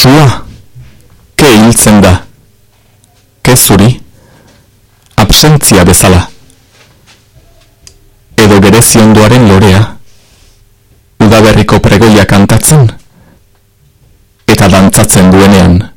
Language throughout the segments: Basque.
Sua, ke hiltzen da, ke zuri, absentzia bezala. Edo gerezionduaren lorea, udaberriko pregoia kantatzen, eta dantzatzen duenean.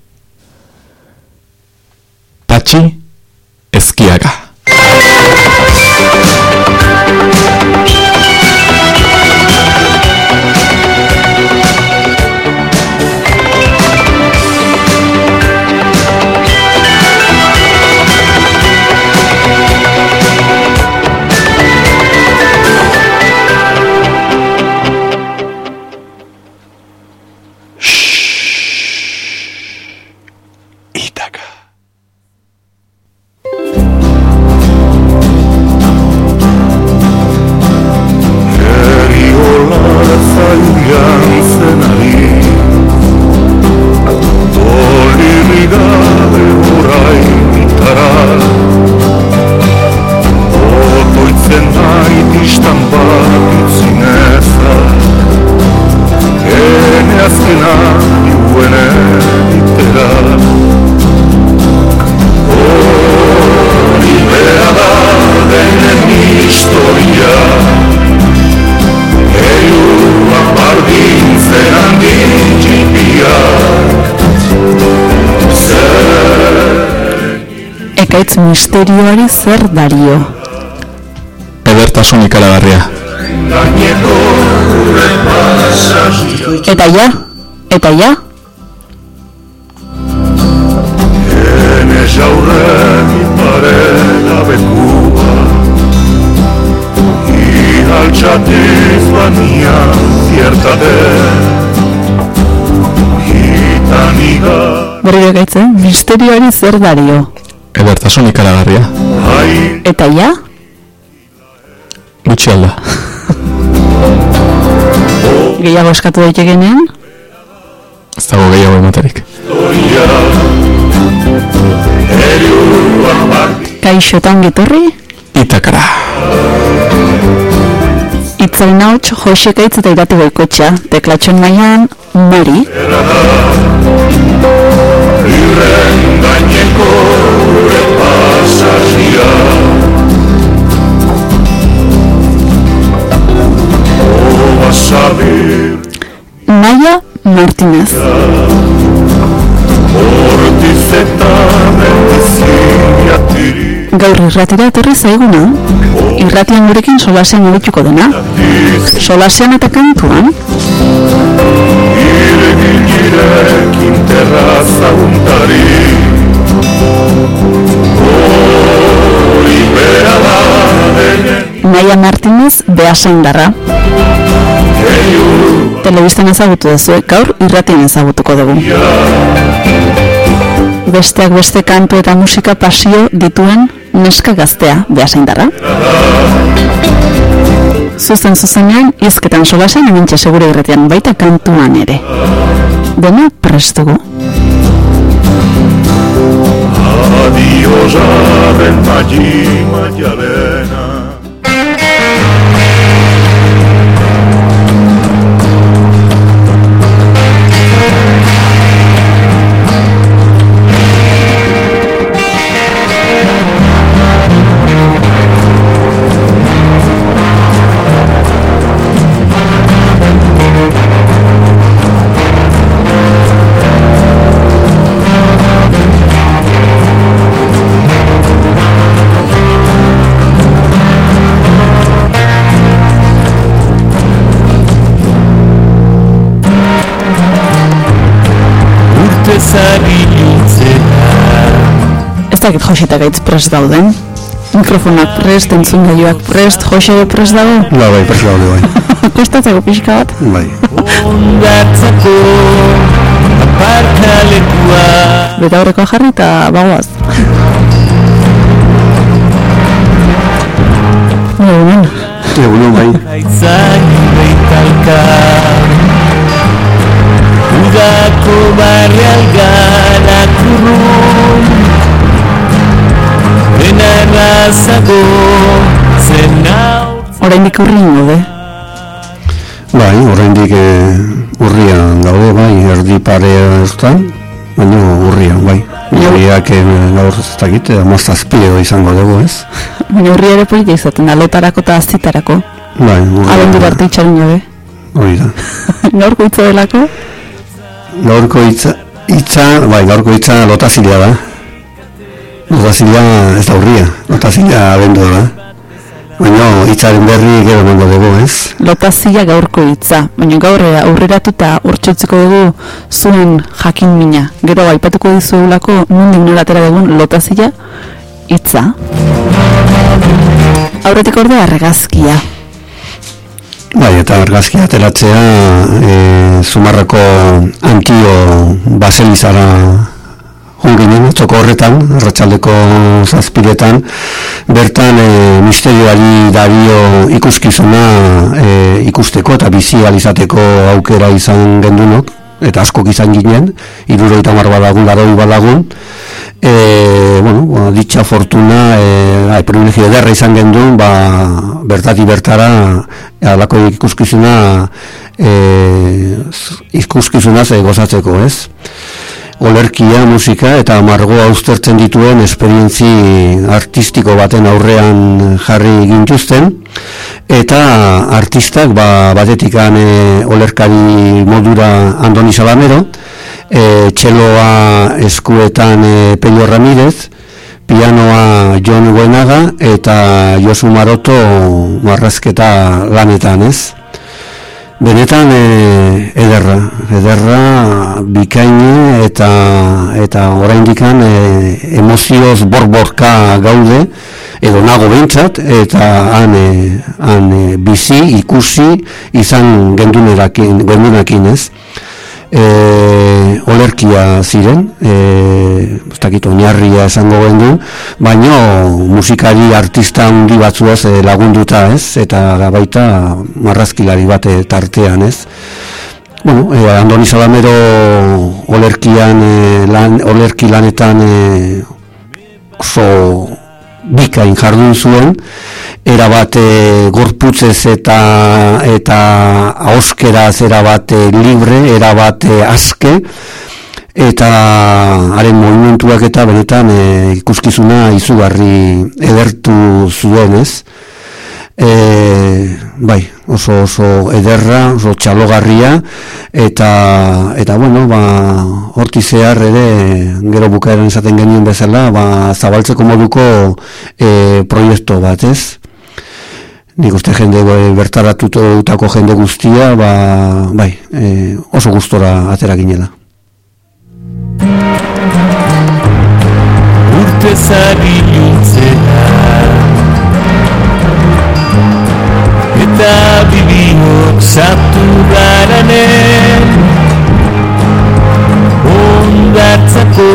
Misterioari zer dario. Edertasun ikalagarria. Eta ja? Eta ja? Ene jaurren parela bekua Ihaltxatiz bania zierta den Hitaniga Berriro gaitzen, misterioari zer dario. Edertasun ikalagarria. Eta ja? Gutxi alda. Gehiago eskatu daitegenean? Ez dago gehiago ematerik. Kaixotan getorri? Itakara. Itzain hauts, Kaitz eta irati goikotxa. Teklatxon maian, Mari. Irren gaineko sabir Naia Martinez. Gaur irratira etorri zaiguna. Irratian gurekin solasean urituko dena. Solasean eta kantuan. Iregirekin terraza untari Naia Martinez behasaindarra. Telebistan ezagutu duzu, gaur irratian ezagutuko dugu. Besteak beste kantu eta musika pasio dituen neska gaztea behasaindarra. Zuzen zuzenean, izketan solasen emintxe segure irratian baita kantuan ere. Dena prestugu. Adio żaden madzi Madzialena Ez dakit Josita gaitz prest dauden. Mikrofonak prest, entzun gaioak prest, Jose prest dago? Ba, bai, persi gaude bai. Kostatzeko pixka bat? Bai. ondatzako aparkalekua Beta horrekoa jarri eta bagoaz. Egunon. Egunon bai. aitzan beitalka udako barrialganak urrun enarrazago zen hau Oraindik urrin gaude. Bai, oraindik eh, urrian gaude bai, erdi aldi pare hortan, baina urrian, bai. Urriak eh, gaur ez dakit, amazazpi edo izango dugu, ez? Baina urri ere polita izaten da, lotarako eta azitarako. Bai, Abendu urrian. arte itxaron jabe. Hori da. Gaurko hitza delako? Gaurko hitza, hitza, bai, gaurko hitza lotazilea da. Lotazilea ez da urria, lotazilea abendu da. Baina hitzaren berri gero emango dugu, ez? Lotazia gaurko hitza, baina gaur aurreratu eta urtsutziko dugu zuen jakin mina. Gero aipatuko dizuelako nondik noratera dugun lotazia hitza. Aurretik orde argazkia. Bai, eta argazki ateratzea e, Zumarrako antio baselizara junginen, txoko horretan, arratsaldeko zazpiretan, bertan e, misterioari dario ikuskizuna e, ikusteko eta bizi izateko aukera izan gendunok, eta askok izan ginen, iruroita mar badagun, garoi badagun, e, bueno, ba, ditxa fortuna, e, bai, privilegio ederra izan gendun, ba, bertati bertara, alako ikuskizuna, e, ikuskizuna ze gozatzeko, ez? Olerkia, musika eta margoa uztertzen dituen esperientzi artistiko baten aurrean jarri gintuzten. Eta artistak ba, batetikan e, olerkari modura Andoni Salamero e, txeloa eskuetan e, Pello Ramirez pianoa John Buenaga eta Josu Maroto marrazketa lanetan ez Benetan e, ederra, ederra bikaine eta eta oraindikan e, emozioz borborka gaude edo nago behintzat eta han, e, han e, bizi ikusi izan gendunerakin, gendunakin ez. E, olerkia ziren, e, ez dakit oinarria esango gendu, baino musikari artista handi batzuaz e, lagunduta ez, eta baita marrazkilari bate tartean ez. Bueno, e, Andoni Salamero olerkian, e, lan, olerki lanetan e, oso bikain jardun zuen, erabat e, gorputzez eta eta auskeraz erabat e, libre, erabat e, aske, eta haren movimentuak eta benetan e, ikuskizuna izugarri edertu zuen ez. E, bai, oso oso ederra, oso txalogarria eta eta bueno, ba horti zehar ere gero bukaeran esaten genien bezala, ba zabaltzeko moduko e, proiektu bat, ez? Nik uste jende e, bertaratutako jende guztia, ba, bai, e, oso gustora atera ginela. urte zabiluntzera sartu garanen Ondartzako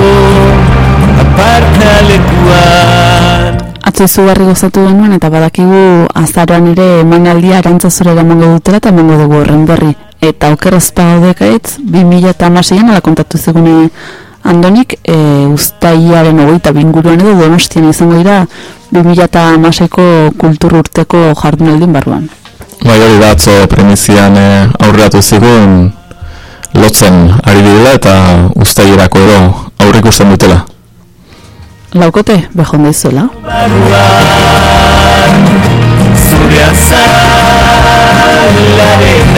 aparkalekuan Atzo izugarri gozatu genuen eta badakigu azaroan ere emanaldia arantzazura eramango dutela eta emango dugu horren berri. Eta okerrez pagodekaitz, 2008an ala kontatu zegune Andonik, e, ustaiaren hogeita binguruan edo donostian izango dira 2008ko kultur urteko jardunaldin barruan. Bai hori da atzo premizian e, aurreatu zigun lotzen ari direla eta ustaierako ero aurrik dutela. Laukote, behonda izuela. barruan Zure azalaren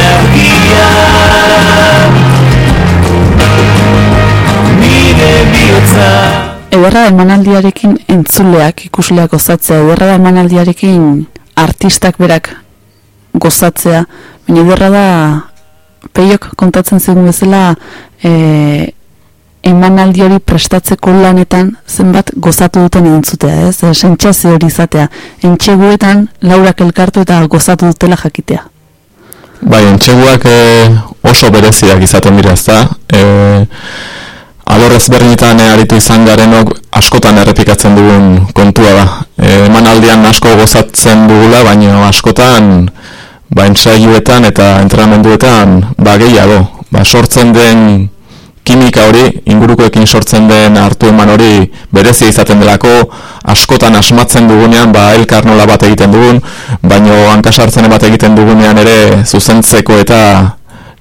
argia Nire bihotza Ederra emanaldiarekin entzuleak, ikusleak gozatzea, ederra emanaldiarekin artistak berak gozatzea, baina ederra da peiok kontatzen zigun bezala e, emanaldi hori prestatzeko lanetan zenbat gozatu duten entzutea, ez? E, sentsazio hori izatea. Entxeguetan laurak elkartu eta gozatu dutela jakitea. Bai, entxeguak e, oso bereziak izaten dira, ezta? E, alor ezberdinetan aritu izan garenok askotan errepikatzen dugun kontua da. E, emanaldian asko gozatzen dugula, baina askotan ba, ensaioetan eta entrenamenduetan ba, gehiago. Ba, sortzen den kimika hori, ingurukoekin sortzen den hartu eman hori berezia izaten delako, askotan asmatzen dugunean, ba, elkar nola bat egiten dugun, baino hankasartzen bat egiten dugunean ere zuzentzeko eta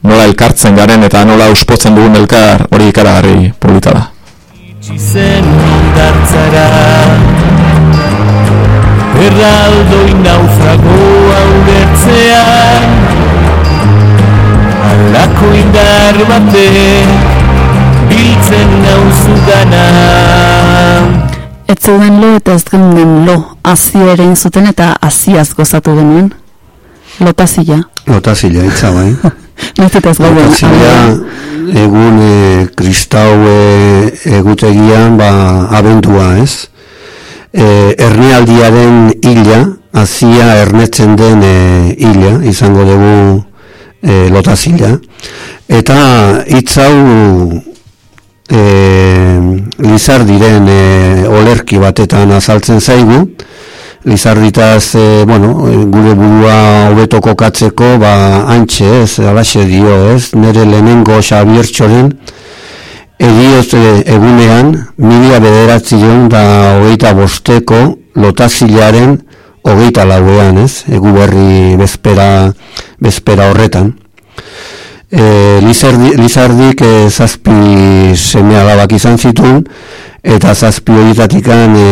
nola elkartzen garen eta nola uspotzen dugun elkar hori ikaragarri polita da. Erraldoi naufragoa ulertzean Alako indar bate Biltzen nauzu gana Ez zeuden lo eta ez geunden lo, azio ere zuten eta aziaz gozatu genuen. Lotazila. Lotazila, itza bai. Eta ez gauden. Lotazila egun e, kristau e, egutegian ba, abentua ez. E, ernealdiaren hila, azia ernetzen den e, hila, izango dugu e, lotazila. Eta hitz hau e, lizardiren e, olerki batetan azaltzen zaigu, Lizarditaz, e, bueno, gure burua hobeto kokatzeko, ba, antxe ez, alaxe dio ez, nire lehenengo edioz e, egunean, mila bederatzion da hogeita bosteko lotazilaren hogeita lauean ez, egu berri bezpera, bezpera horretan. E, Lizardi, Lizardik e, zazpi seme alabak izan zituen, eta zazpi horietatikan e,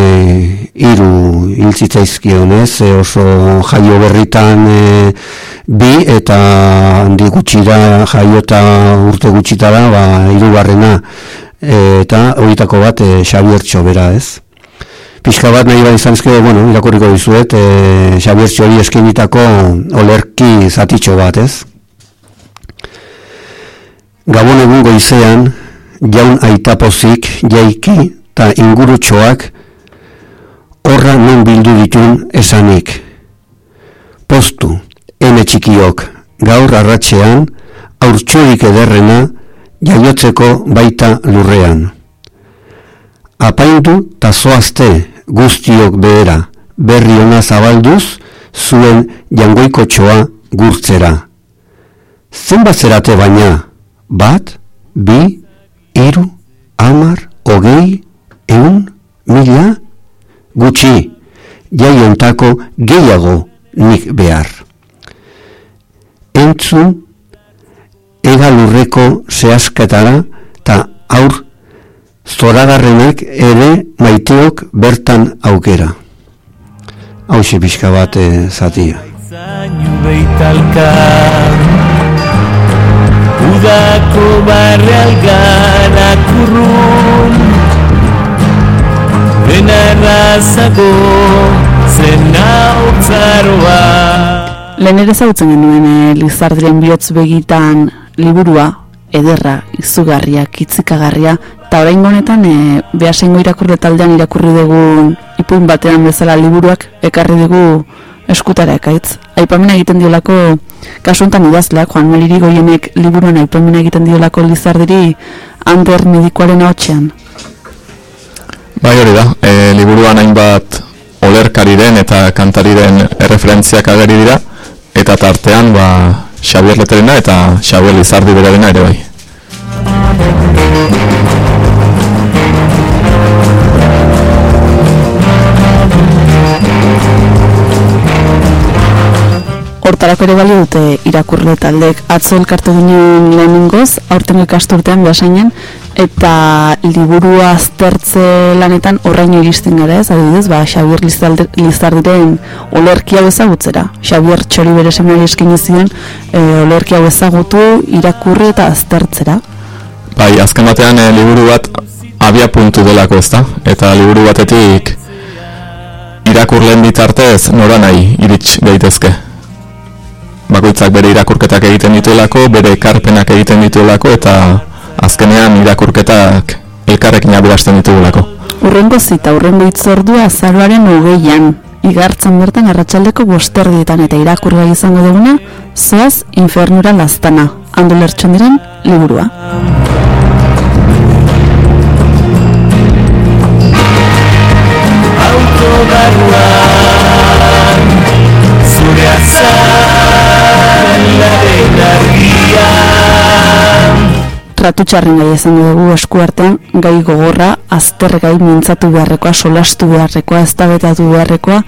iru hiltzitzaizkion ez, e, oso jaio berritan e, bi eta handi gutxira jaio eta urte gutxitara ba, iru barrena e, eta horietako bat e, Xabiertxo bera ez. Pixka bat nahi bat izan ezke, bueno, irakurriko dizuet, e, Xabiertxo hori eskinitako olerki zatitxo bat ez. Gabon egun goizean, jaun aitapozik, jaiki, eta ingurutxoak, horra non bildu ditun esanik. Postu, ene txikiok, gaur arratxean, aurtsurik ederrena, jaiotzeko baita lurrean. Apaindu ta zoazte guztiok behera, berri ona zabalduz, zuen jangoiko txoa gurtzera. Zenbat zerate baina, bat, bi, iru, amar, hogei, eun, mila, gutxi, jaiontako gehiago nik behar. Entzun, ega lurreko zehazketara, ta aur, zoragarrenak ere maiteok bertan aukera. Hau pixka bat eh, zatia. Udako barre alganak urrun Benarrazago zena utzaroa Lehen ere zautzen genuen e, Lizardiren bihotz begitan liburua, ederra, izugarria, kitzikagarria, eta orain honetan e, behasengo irakurre taldean irakurri dugun ipuin batean bezala liburuak ekarri dugu eskutara ekaitz. Aipamena egiten diolako, kasu honetan idazleak, Juan Meliri goienek liburuan aipamena egiten diolako Lizardiri Ander medikoaren hotxean. Bai hori da, e, liburuan hainbat olerkariren eta kantariren erreferentziak ageri dira, eta tartean ba, Xabier Leterena eta Xabier Lizardi berarena ere bai. Hortarako ere balio dute irakurle taldek atzo elkartu ginen lehenengoz, aurten ikasturtean behasainen, eta liburua aztertze lanetan horraino iristen gara ez, adibidez, ba, Xabier Lizardiren olerki hau ezagutzera. Xabier txori bere semeari eskin zion e, olerki hau ezagutu, irakurri eta aztertzera. Bai, azken batean e, liburu bat abia puntu delako ez da, eta liburu batetik irakurleen bitartez nora nahi irits daitezke. Bakoitzak bere irakurketak egiten dituelako, bere ekarpenak egiten dituelako, eta azkenean irakurketak elkarrekin aberasten ditugulako. Urrengo zita, urrengo itzordua azaroaren hogeian, igartzen bertan arratsaldeko bosterdietan eta irakurgai izango duguna, zoaz infernura lastana, handu lertxon diren liburua. Tratu txarren gai izango dugu eskuartean, gai gogorra, aztergai mintzatu beharrekoa, solastu beharrekoa, eztabaidatu beharrekoa,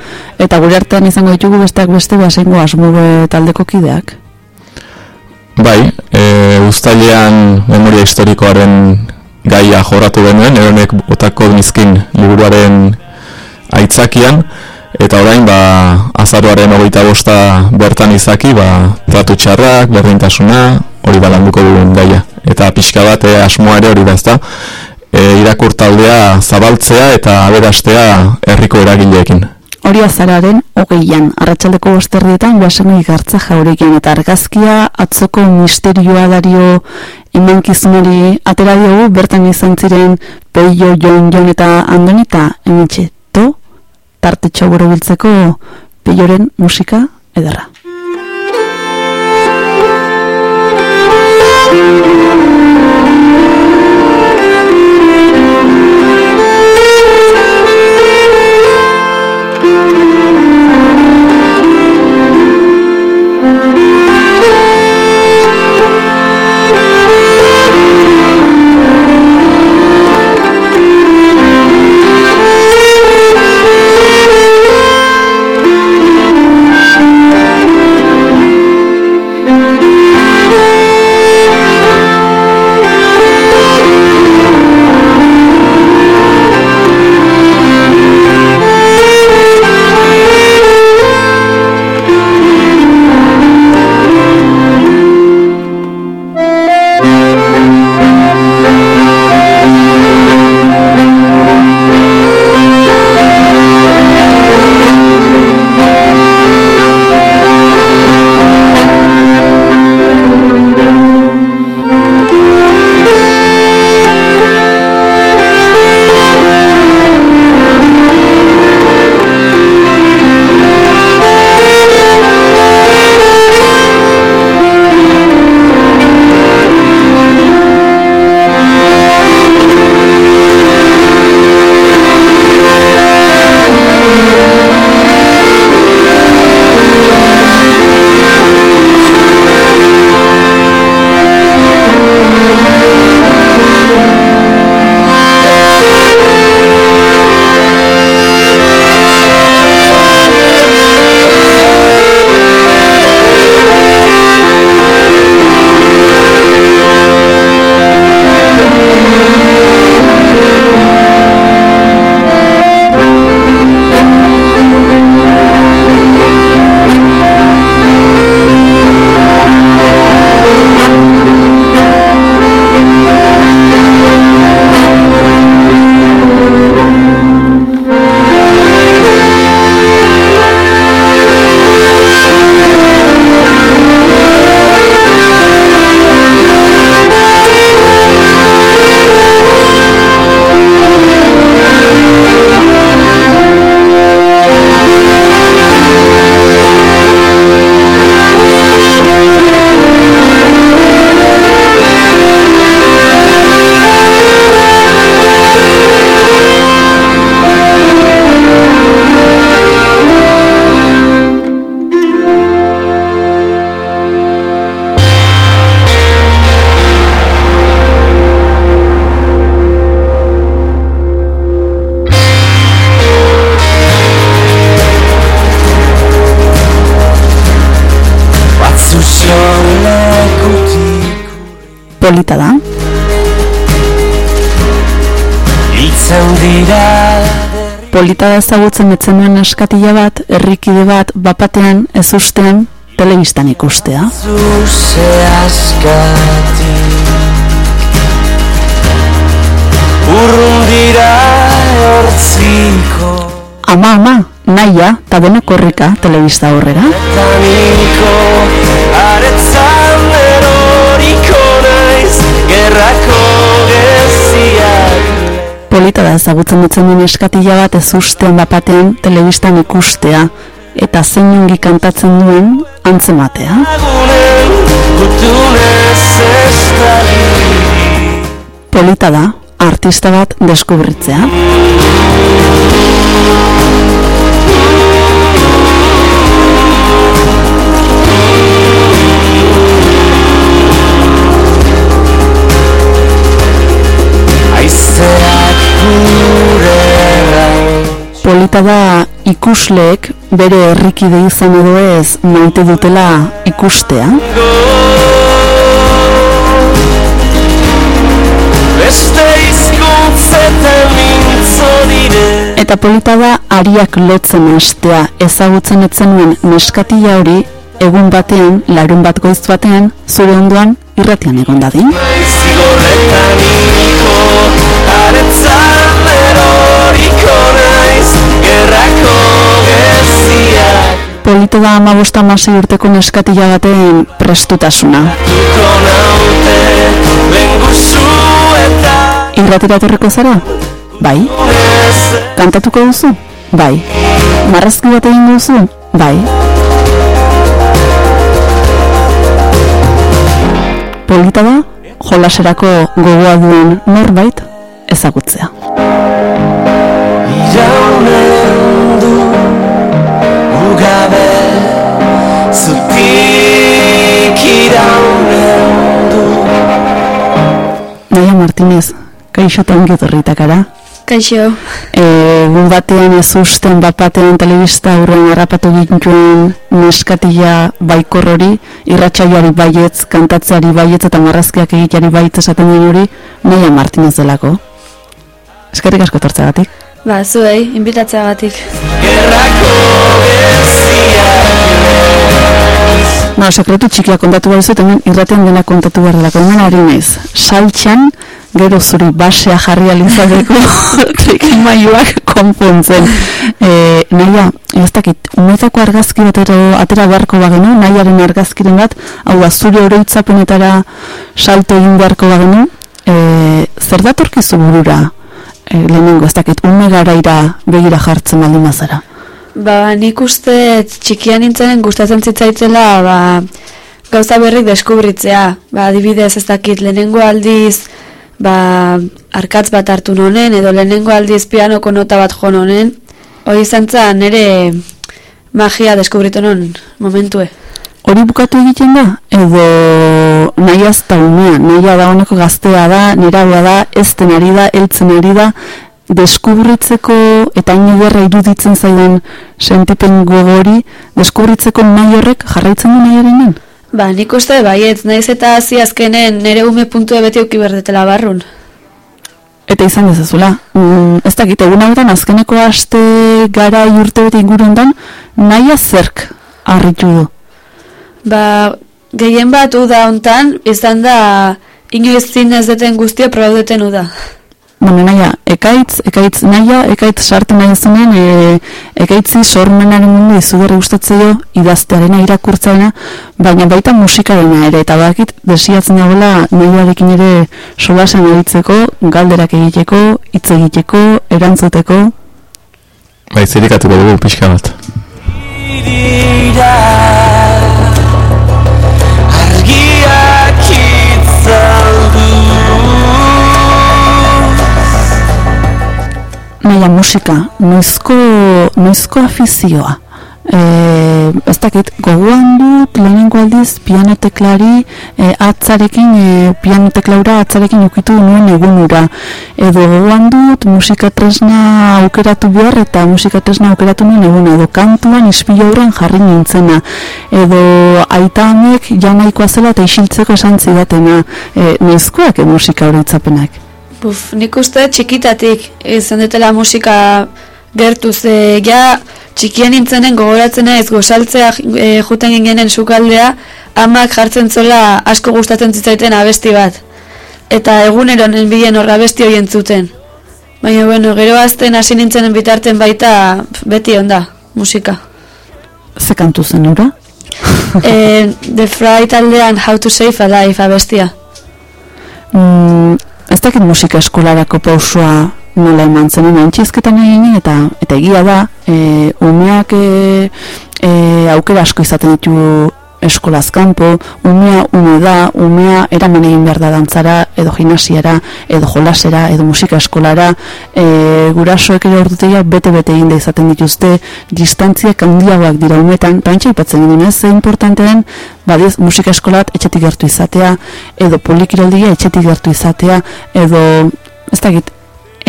eta gure artean izango ditugu besteak beste basengo asmube taldeko kideak. Bai, e, ustailean memoria historikoaren gaia jorratu genuen, eronek botako nizkin liburuaren aitzakian, eta orain ba, azaroaren hogeita bosta bertan izaki, ba, tratu txarrak, berdintasuna, hori balanduko dugun gaia. Eta pixka bat, e, asmoa ere hori da ezta, e, irakurtaldea zabaltzea eta aberastea herriko eragileekin. Hori azararen hogeian, arratsaldeko bosterdietan guasemi gartza jaurekin eta argazkia atzoko misterioa dario emankizunari atera diogu bertan izan ziren peio jon jon eta andonita emitxe to tartetxo gure biltzeko peioren musika edarra. Polita ezagutzen etzen duen askatila bat, herrikide bat, bapatean ez ustean, telebistan ikustea. zuze askatik Urrun dira hortziko Ama, ama, naia, eta denok korrika telebista horrera. Taniko Polita da ezagutzen dutzen duen eskatila bat ez ustean bapatean telebistan ikustea, eta zein ongi kantatzen duen antzematea. Polita da, artista bat deskubritzea. polita da ikusleek bere herrikide izan edo ez maite dutela ikustea. Eta polita da ariak lotzen astea ezagutzen etzenuen neskatila hori egun batean, larun bat goiz batean, zure ondoan irratian egon dadin. Polita da amabosta masi urteko neskatila baten prestutasuna. Irratira etorriko zara? Bai. Kantatuko duzu? Bai. Marrazki bat egin duzu? Bai. Polita da, jolaserako gogoa duen norbait ezagutzea. Iraunen Naia Martinez, kaixo eta ongi etorritakara. Kaixo, E, gu batean ez usten bat batean telebista aurrean harrapatu gintuen neskatila baikor hori, irratsaioari baietz, kantatzeari baietz eta marrazkiak egiteari baietz esaten den hori, Naia Martinez delako. Eskerrik asko etortzeagatik. ba, zuei, inbitatzeagatik. Gerrako geziak No, sekretu txikia kontatu behar zut, hemen irratean dena kontatu behar delako. Hemen ari naiz, saltxan, gero zuri basea jarri alizateko trikimaiuak konpontzen. E, naia, ez dakit, umetako argazki bat edo atera beharko bagenu, nahiaren argazkiren bat, hau da, zure oroitzapenetara salto egin beharko bagenu, e, zer datorkizu burura? E, lehenengo, ez dakit, ume garaira begira jartzen baldin mazara. Ba, nik uste txikian nintzen gustatzen zitzaitela, ba, gauza berrik deskubritzea. Ba, adibidez ez dakit, lehenengo aldiz, ba, arkatz bat hartu nonen, edo lehenengo aldiz pianoko nota bat jo nonen, hori izan zen nire magia deskubritu non momentue. Hori bukatu egiten da? Edo nahi azta umea, nahi da honeko gaztea da, nerabea da, ez den ari da, eltzen ari da, deskubritzeko eta hain ederra iruditzen zaidan sentipen gogori, deskubritzeko nahi horrek jarraitzen du nahiaren Ba, nik uste baietz, naiz eta hasi azkenen nire ume puntue beti auki berdetela barrun. Eta izan dezazula. Mm, ez dakit, egun hauetan azkeneko aste gara urte bete inguru hontan, nahi zerk harritu du. Ba, gehien bat uda hontan, izan da inoiz zinez deten guztia probaudeten uda. Bueno, naia, ekaitz, ekaitz naia, ekaitz sartu nahi zenen, e, ekaitzi sormenaren mundu izugarri gustatzeo idaztearena irakurtzaena, baina baita musikarena ere, eta bakit desiatzen dagoela nahiarekin ere solasen aritzeko, galderak egiteko, hitz egiteko, erantzuteko, Bai, zirikatuko dugu pixka bat. Naia musika, noizko, noizko afizioa. E, ez dakit, gogoan dut lehenengo aldiz pianoteklari e, atzarekin, e, pianoteklaura atzarekin ukitu nuen egunura. Edo gogoan dut musika tresna aukeratu behar eta musika tresna aukeratu nuen eguna. Edo kantuan ispilo horren jarri nintzena. Edo aita amek janaikoa zela eta isiltzeko esan zidatena. E, noizkoak e, musika hori itzapenak. Buf, nik uste txikitatik izan dutela musika gertu ze ja txikien nintzenen gogoratzen naiz gozaltzea e, juten gingenen sukaldea amak jartzen zola asko gustatzen zitzaiten abesti bat. Eta egunero nenbilen horra abesti horien zuten baina bueno, gero azten hasi nintzenen bitarten baita beti onda musika. Ze kantu zen ura? e, The Fry taldean How to Save a Life abestia. Mm, ez dakit musika eskolarako pausua nola eman zen antxizketan egin eta eta egia da e, umeak e, e, aukera asko izaten ditu eskolaz kanpo, umea ume da, umea eraman egin behar da dantzara, edo gimnasiara, edo jolasera, edo musika eskolara, e, gurasoek ere ordutegia bete-bete egin da izaten dituzte, distantziak handiagoak dira umetan, eta antxe ipatzen ginen ez, ze importante den, badiz, musika eskolat etxetik gertu izatea, edo polikiroldia etxetik gertu izatea, edo, ez dakit,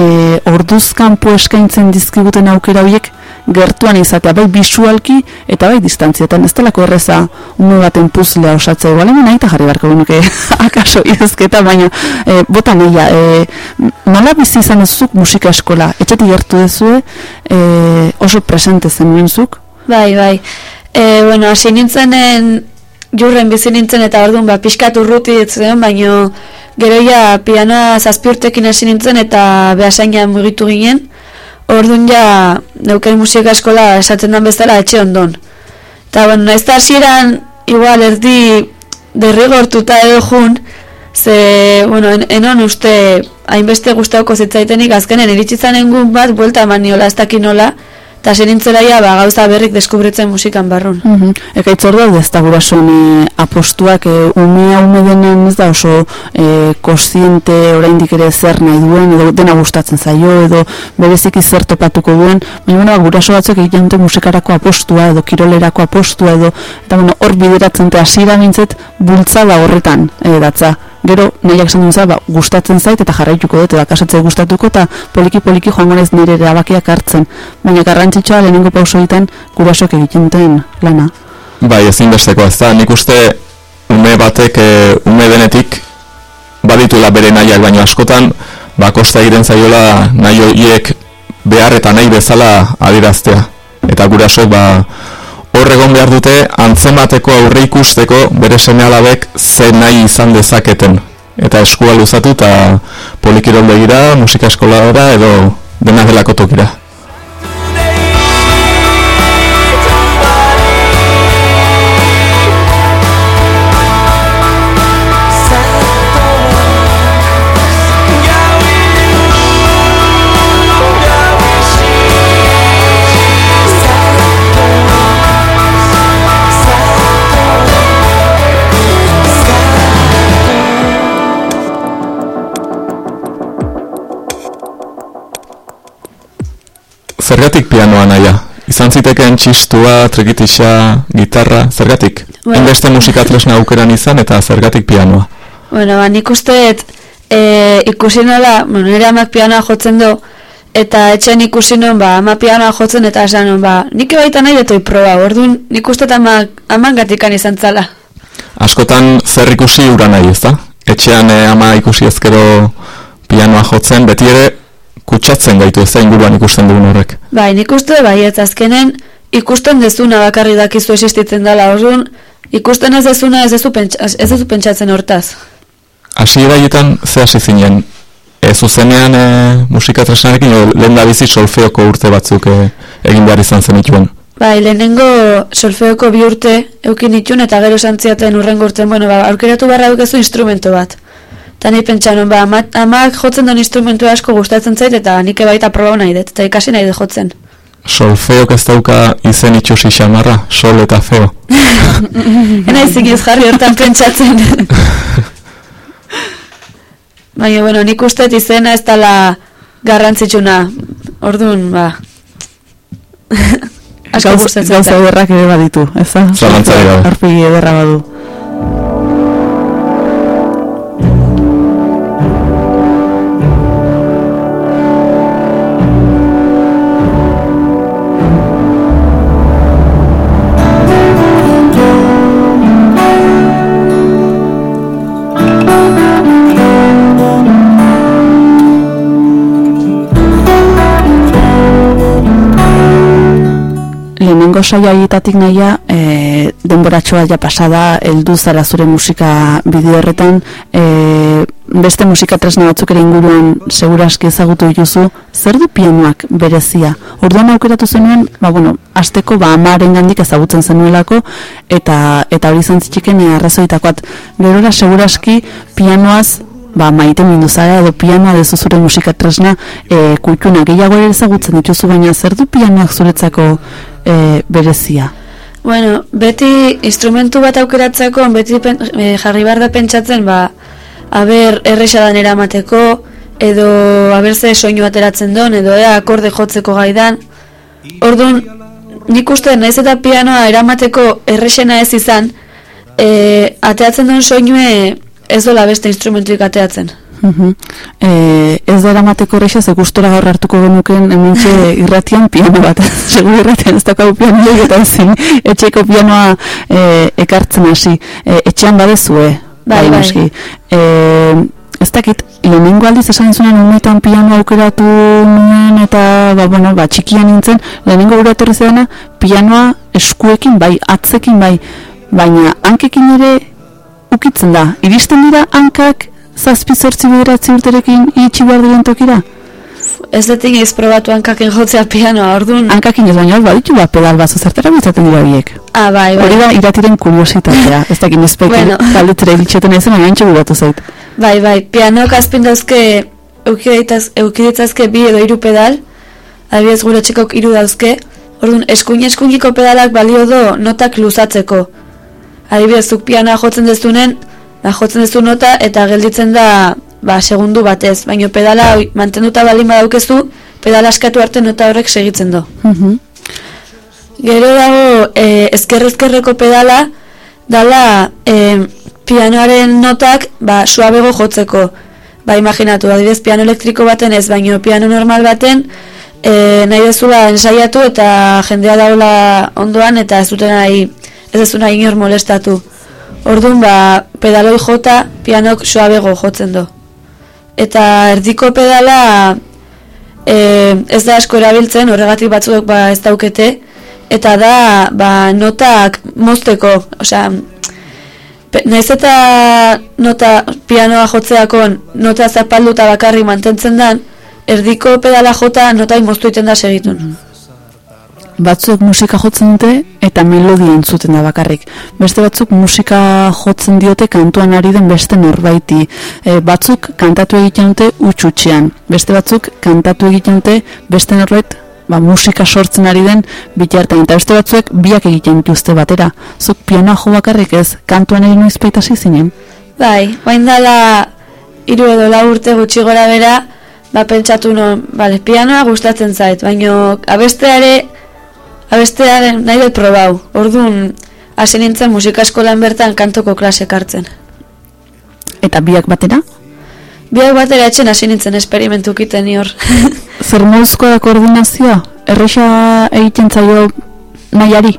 e, orduzkanpo eskaintzen dizkiguten aukera horiek gertuan izatea, bai bisualki eta bai distantzietan. Ez delako erreza ume baten puzlea osatzea, igual hemen nahi eta jarri beharko genuke akaso idazketa, baina e, bota nahia, e, nola bizi izan ez zuk musika eskola, etxetik gertu dezue, e, oso presente zen zuk? Bai, bai. E, bueno, hasi nintzenen, jurren bizi nintzen eta orduan ba, pixkat urruti ditzen, baino gero ja pianoa zazpiurtekin hasi nintzen eta behasainan mugitu ginen. Orduan ja neuken musika eskola esaten den bezala etxe ondon. Eta bueno, naiz da hasieran igual erdi derrigortuta edo jun, ze, bueno, en, enon uste hainbeste gustauko zitzaitenik azkenen iritsi zanengun bat, buelta eman niola ez dakin nola, eta senintzelaia ba, gauza berrik deskubritzen musikan barrun. Mm -hmm. Eka itzor da, ez da gurasoen e, apostuak, e, umea ume denen ez da oso e, kostiente oraindik ere zer nahi duen, edo dena gustatzen zaio, edo bereziki zer topatuko duen, baina bueno, ba, guraso batzuk egiten dute musikarako apostua, edo kirolerako apostua, edo, eta bueno, hor bideratzen eta hasiera mintzet, bultzada horretan, e, datza gero nahiak esan duen ba, gustatzen zait eta jarraituko dut eta kasatze gustatuko eta poliki poliki joango naiz nire erabakiak hartzen. Baina garrantzitsua lehenengo pauso egiten gurasok egiten duten lana. Bai, ezin besteko ez da, nik uste ume batek, e, ume denetik baditula bere nahiak baino askotan ba, kosta egiten zaiola nahi horiek behar eta nahi bezala adiraztea eta gurasok ba, hor egon behar dute antzemateko aurre ikusteko bere seme alabek ze nahi izan dezaketen. Eta eskua luzatu eta polikirol begira, musika eskolara edo dena delako tokira. Zergatik pianoa naia? Izan zitekeen txistua, trekitisa, gitarra, zergatik? Bueno. Inbeste musika tresna aukeran izan eta zergatik pianoa? Bueno, ba, nik uste e, ikusi nola, bueno, nire amak pianoa jotzen du, eta etxen ikusi non, ba, ama pianoa jotzen eta esan non, ba, nik baita nahi detoi proba, orduan nik uste amak, aman gatikan izan zala. Askotan zer ikusi ura nahi ez da? Etxean eh, ama ikusi ezkero pianoa jotzen, beti ere kutsatzen gaitu ez da inguruan ikusten dugun horrek. Bai, nik uste bai, azkenen ikusten dezuna bakarri dakizu existitzen dela, orduan ikusten ez dezuna ez dezu, pentsa, ez dezu pentsatzen hortaz. Hasi eraietan ze hasi zinen? E, zuzenean e, musika tresnarekin lehen da bizi solfeoko urte batzuk e, egin behar izan zenituen? Bai, lehenengo solfeoko bi urte eukin itun eta gero santziaten urrengo urten, bueno, ba, aurkeratu barra dukezu instrumento bat. Eta nahi pentsa ba, amak, amak jotzen duen instrumentu asko gustatzen zait, eta nik baita proba nahi dut, eta ikasi nahi dut jotzen. Solfeok ez dauka izen itxusi xamarra, sol eta feo. Ena izik ez jarri hortan pentsatzen. Baina, bueno, nik uste izena ez dala garrantzitsuna. Orduan, ba... asko gustatzen gauza ederrak ere baditu, ez da? Zalantzarik gabe. Aurpegi ederra badu. Lehenengo saio haietatik nahia e, denboratxoa ja pasada heldu zara zure musika bideo horretan. E, beste musika tresna batzuk ere inguruan seguraski ezagutu dituzu. Zer du pianoak berezia? Orduan aukeratu zenuen ba bueno asteko ba amaren gandik ezagutzen zenuelako eta eta hori izan zitxiken arrazoitakoat gerora seguraski pianoaz ba, maite mindu zara edo pianoa dezu zure musika tresna e, kultuna gehiago ere ezagutzen dituzu baina zer du pianoak zuretzako e, berezia? Bueno, beti instrumentu bat aukeratzeko, beti pen, e, jarri behar da pentsatzen, ba, aber erresadan eramateko, edo aber ze soinu ateratzen don, edo ea akorde jotzeko gaidan. Orduan, nik uste naiz eta pianoa eramateko erresena ez izan, e, ateatzen duen soinue ez dola beste instrumentuik ateatzen. Mhm. E, ez da eramateko horreixa, ze gustora gaur hartuko genuken hementxe irratian piano bat. Segur irratian ez dakau piano eta ezin etxeko pianoa e, ekartzen hasi. E, etxean badezue. Bai, bai. noski. E, ez dakit, lehenengo aldiz esan zunen umetan piano aukeratu nuen eta, ba, bueno, ba, txikian nintzen, lehenengo gura etorri zedana, pianoa eskuekin bai, atzekin bai, baina hankekin ere ukitzen da. Iristen dira hankak zazpi zortzi bederatzi urterekin itxi behar diren tokira? Ez dut inoiz probatu hankaken jotzea pianoa, orduan... Hankakin ez baina hor baditu bat pedal bat zertara bizaten dira biek. Ah, bai, bai. Hori da iratiren kuriositatea, ez dakit nizpeikin Bueno. bueno. galdetzera iritxeten ezen, baina antxe guratu zait. Bai, bai, pianoak azpin dauzke eukiditzazke bi edo hiru pedal, adibidez gure txikok hiru dauzke, orduan eskuin eskuiniko pedalak balio do notak luzatzeko. Adibidez, zuk pianoa jotzen dezunen, ba, jotzen dezu nota eta gelditzen da ba, segundu batez, baina pedala mantenduta balin badaukezu, pedala askatu arte nota horrek segitzen do. Mhm. Gero dago e, ezker-ezkerreko pedala dala e, pianoaren notak ba, suabego jotzeko. Ba, imaginatu, adibidez piano elektriko baten ez, baino piano normal baten e, nahi dezula ensaiatu eta jendea daula ondoan eta ez duten nahi, ez dezuna inor molestatu. Orduan, ba, pedaloi jota pianok suabego jotzen do. Eta erdiko pedala e, ez da asko erabiltzen, horregatik batzuek ba ez daukete, eta da ba, notak mozteko, osea, naiz eta nota pianoa jotzeakon nota zapalduta bakarri mantentzen dan, erdiko pedala jota nota moztu iten da segitun. Batzuk musika jotzen dute eta melodia entzuten da bakarrik. Beste batzuk musika jotzen diote kantuan ari den beste norbaiti. E, batzuk kantatu egiten dute utxutxean. Beste batzuk kantatu egiten dute beste norbait ba, musika sortzen ari den bitartean. Eta beste batzuek biak egiten dituzte batera. Zuk pianoa jo bakarrik ez, kantuan egin noiz hasi zinen. Bai, oain dala hiru edo urte gutxi gora bera, ba pentsatu non, bale, pianoa gustatzen zait, baino abesteare abestearen nahi dut probau. Orduan hasi nintzen musika eskolan bertan kantoko klasek hartzen. Eta biak batera? Biak batera etxen hasi nintzen esperimentu kiten hor. Zer moduzkoa da koordinazioa? Erresa egiten zaio nahiari?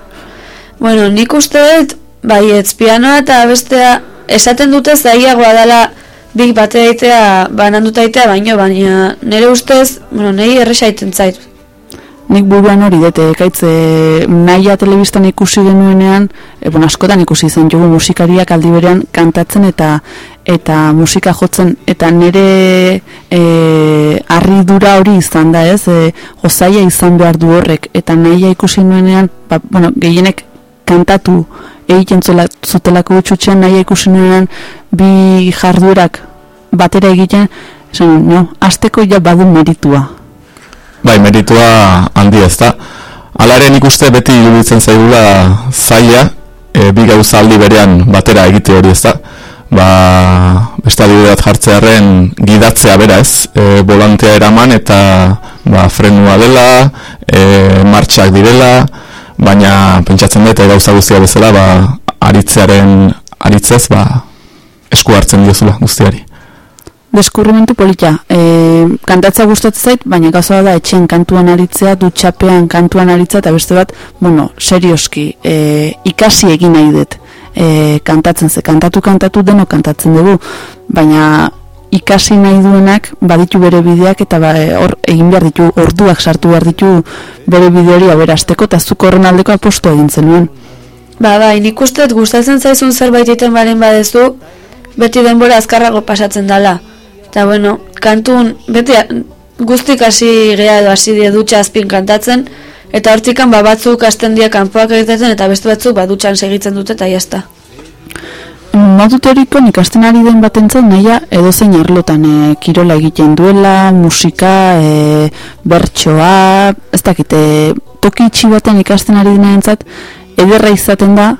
bueno, nik uste dut, bai, ez pianoa eta bestea esaten dute zaiagoa dela big batera itea, bananduta itea, baino, baina nire ustez, bueno, nehi erresa egiten zait. Nik buruan hori dute, ekaitze naia telebistan ikusi genuenean, e, bueno, askotan ikusi zen jugu musikariak aldi berean kantatzen eta eta musika jotzen eta nire e, harridura hori izan da ez, e, jozaia izan behar du horrek eta naia ikusi nuenean, ba, bueno, gehienek kantatu egiten zela, zutelako utxutxean naia ikusi nuenean bi jarduerak batera egiten, esan, no, azteko ja badu meritua. Bai, meritua handi ez da. Alaren ikuste beti iruditzen zaigula zaila, e, bi gauza aldi berean batera egite hori ez da. Ba, beste adibide bat jartzearen gidatzea bera ez, e, volantea eraman eta ba, frenua dela, e, martxak direla, baina pentsatzen dut gauza guztia bezala ba, aritzearen aritzez ba, esku hartzen diozula guztiari. Deskurrimentu polita. E, kantatza gustatzen zait, baina gauza da etxean kantuan aritzea, dutxapean kantuan aritzea, eta beste bat, bueno, serioski, e, ikasi egin nahi dut. E, kantatzen ze, kantatu kantatu deno kantatzen dugu, baina ikasi nahi duenak baditu bere bideak eta ba, e, hor egin behar ditu, orduak sartu behar ditu bere bide hori aberasteko eta zuk horren aldeko apostu egin zenuen. Ba, bai, nik uste gustatzen zaizun zerbait egiten baren badezu, beti denbora azkarrago pasatzen dala. Eta bueno, kantun, beti guztik hasi gea edo hasi die dutxa azpin kantatzen, eta hortikan ba batzuk hasten dia kanpoak egiten eta beste batzuk ba dutxan segitzen dute eta jazta. Modu teorikoan ikasten ari den batentzat nahia edozein arlotan e, kirola egiten duela, musika, e, bertsoa, ez dakite, toki itxi baten ikasten ari denarentzat ederra izaten da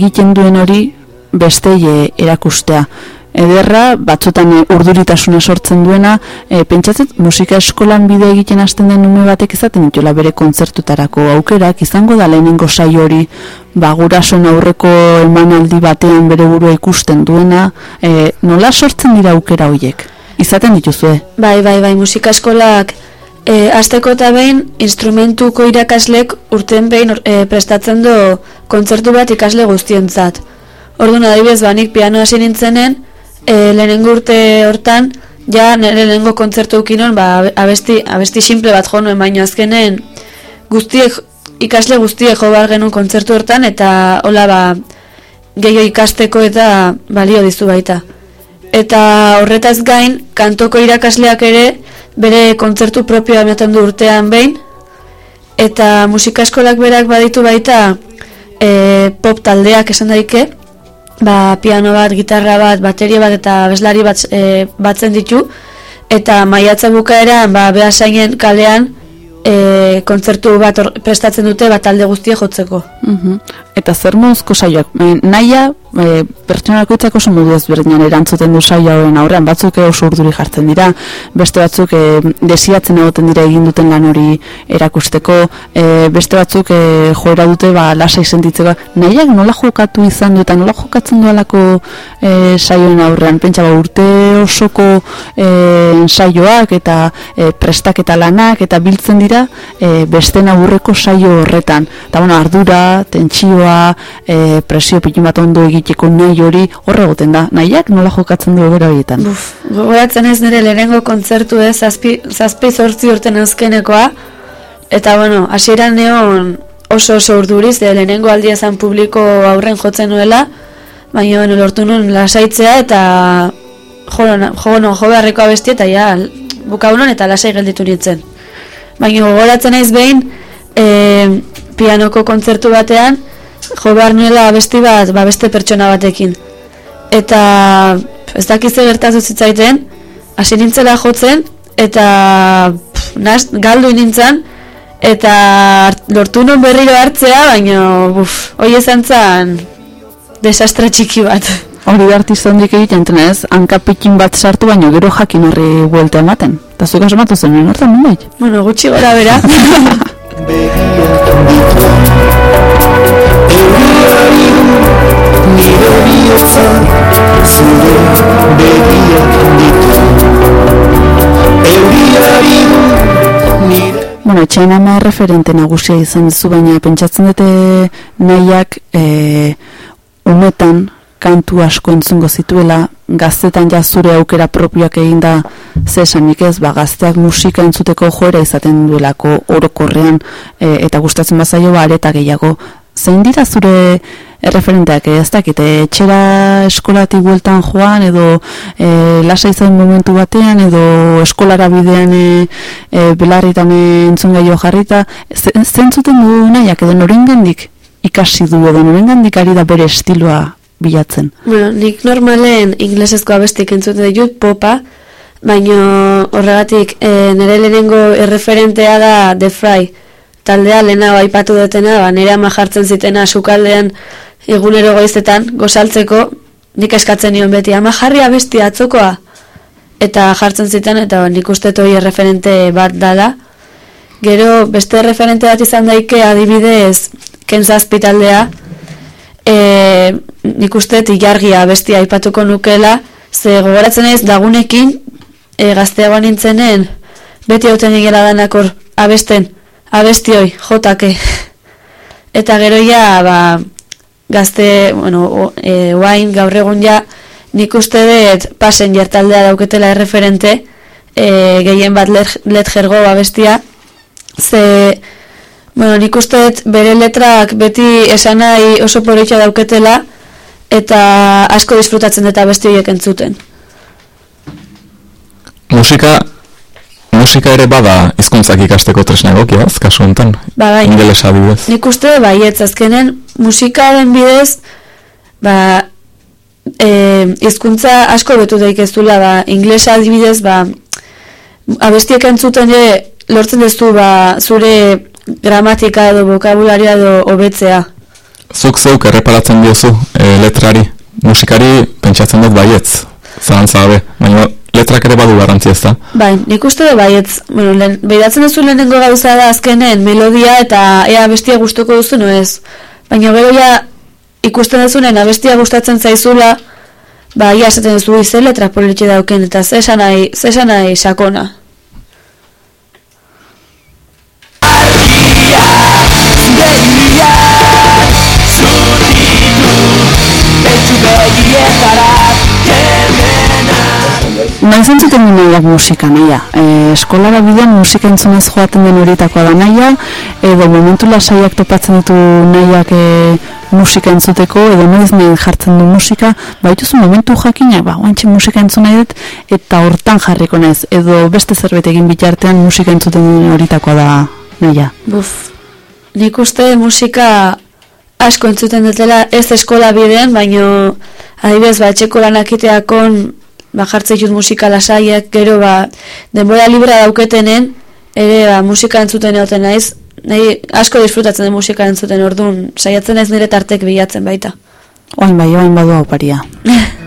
egiten duen hori bestei erakustea. Ederra, batzutan e, urduritasuna sortzen duena, e, pentsatzet musika eskolan bide egiten hasten den ume batek izaten dituela bere kontzertutarako aukerak, izango da lehenengo saio hori ba, gurasoen aurreko emanaldi batean bere burua ikusten duena, e, nola sortzen dira aukera horiek? izaten dituzue. Bai, bai, bai, musika eskolak e, azteko eta behin instrumentuko irakaslek urten behin e, prestatzen du kontzertu bat ikasle guztientzat. Orduan adibidez, ba, nik piano hasi nintzenen, e, lehenengo urte hortan, ja nire lehenengo kontzertu ukinon, ba, abesti, abesti simple bat jo nuen, baino azkenen guztiek, ikasle guztiek jo behar genuen kontzertu hortan, eta hola ba, gehiago ikasteko eta balio dizu baita. Eta horretaz gain, kantoko irakasleak ere, bere kontzertu propioa ematen du urtean behin, eta musika eskolak berak baditu baita e, pop taldeak esan daike, ba, piano bat, gitarra bat, bateria bat eta beslari bat e, batzen ditu, eta maiatza bukaeran, ba, behasainen kalean, e, kontzertu bat hor- prestatzen dute bat talde guztia jotzeko. Mhm. Eta zer moduzko saioak? E, naia, e, pertsonalkoitzak oso modu ezberdinan erantzuten du saio horren aurrean, batzuk oso urduri jartzen dira, beste batzuk e, desiatzen egoten dira egin duten lan hori erakusteko, e, beste batzuk e, joera dute ba, lasai sentitzeko. Nahiak nola jokatu izan du eta nola jokatzen du alako e, saioen aurrean? Pentsa ba, urte osoko e, saioak eta e, prestaketa lanak eta biltzen dira e, beste aurreko saio horretan. Eta bueno, ardura, tentsioa, e, presio pikin bat ondo egiteko nahi hori horre egoten da. Nahiak nola jokatzen du egoera horietan. Buf, gogoratzen ez nire lehenengo kontzertu ez, zazpi, zazpi zortzi urten euskenekoa, eta bueno, hasieran neon oso oso urduriz, de lehenengo aldia zan publiko aurren jotzen nuela, baina bueno, lortu nuen lasaitzea eta jo, no- jo, no, jo beharreko abesti eta ja, bukaunon eta lasai gelditu nintzen. Baina gogoratzen naiz behin, e, pianoko kontzertu batean, jo behar nuela abesti bat, ba beste pertsona batekin. Eta ez dakiz gertatu zitzaiten, hasi nintzela jotzen, eta pff, naz, galdu nintzen, eta lortu non berriro hartzea, baina buf, hoi esan zan desastre txiki bat. Hori artista hondik egiten ez, hankapikin bat sartu baino gero jakin horri buelta ematen. Eta zuk asmatu zen, hortan nubait? bueno, gutxi gora bera. Nire bihotza zure begiak ditu Euriari nire Bueno, etxean ama referente nagusia izan duzu, baina pentsatzen dute nahiak e, umetan kantu asko entzungo zituela, gaztetan ja zure aukera propioak eginda ze esanik ez, ba, gazteak musika entzuteko joera izaten duelako orokorrean e, eta gustatzen bazaio ba, areta gehiago. Zein dira zure erreferenteak, eh, ez dakit, eh, etxera eskolatik bueltan joan, edo e, lasa izan momentu batean, edo eskolara bidean e, e, belarritan entzun gaio jarrita, ze- zentzuten du nahiak, edo norengandik ikasi du, edo norengandik ari da bere estiloa bilatzen. Bueno, nik normalen inglesezko abestik entzuten ditut popa, baino horregatik e, nire lehenengo erreferentea da The Fry. Taldea lehena aipatu dutena, ba, nire ama jartzen zitena sukaldean egunero goizetan, gozaltzeko, nik eskatzen nion beti, ama jarri abesti atzokoa. Eta jartzen ziten, eta nik uste toi erreferente bat dala. Gero, beste referente bat izan daike adibidez Ken Zazpi taldea, e, nik uste ilargia bestia aipatuko nukela, ze gogoratzen ez lagunekin e, gazteagoan nintzenen beti hauten egela danak hor abesten, abestioi, jotake. Eta gero ja, ba, gazte, bueno, e, oain gaur egun ja, nik uste dut pasen taldea dauketela erreferente, e, gehien bat let, let jergo abestia, ze, bueno, nik uste dut bere letrak beti esan nahi oso poritxa dauketela, eta asko disfrutatzen dut abesti horiek entzuten. Musika, musika ere bada hizkuntzak ikasteko tresna egokia, ez, kasu honetan. Ba, bai. Ingelesa adibidez. Nik uste baietz azkenen musikaren bidez ba e, hizkuntza asko betu daikezula ba inglesa adibidez ba abestiek entzuten ere lortzen duzu ba zure gramatika edo vokabularia edo hobetzea. Zuk zeuk erreparatzen diozu e, letrari, musikari pentsatzen dut baietz, zalantza gabe, baina letrak ere badu garrantzi ez da. Bai, nik uste dut baietz, bueno, lehen, behidatzen duzu lehenengo gauza da azkenen melodia eta ea abestia gustuko duzu no ez. Baina gero ja ikusten duzunen abestia gustatzen zaizula, ba, ia esaten duzu izen letra politxe dauken, eta zesan nahi, zesan nahi sakona. Nahi zentzuten du nahiak musika nahia. E, eskolara bidean musika entzunez joaten den horietakoa da nahia, edo momentu lasaiak topatzen ditu nahiak e, musika entzuteko, edo noiz nahi jartzen du musika, baituzu momentu jakina, ba, oantxe musika entzun nahi dut, eta hortan jarriko naiz, edo beste zerbait egin bitartean musika entzuten den horietakoa da nahia. Buf, nik uste musika asko entzuten dutela ez eskola bidean, baino adibidez ba etxeko lanak iteakon ba jartzen jut musika lasaiak, gero ba denbora libra dauketenen ere ba musika entzuten egoten naiz, nahi asko disfrutatzen den musika entzuten ordun saiatzen naiz nire tartek bilatzen baita. Oain bai, oain badu oparia.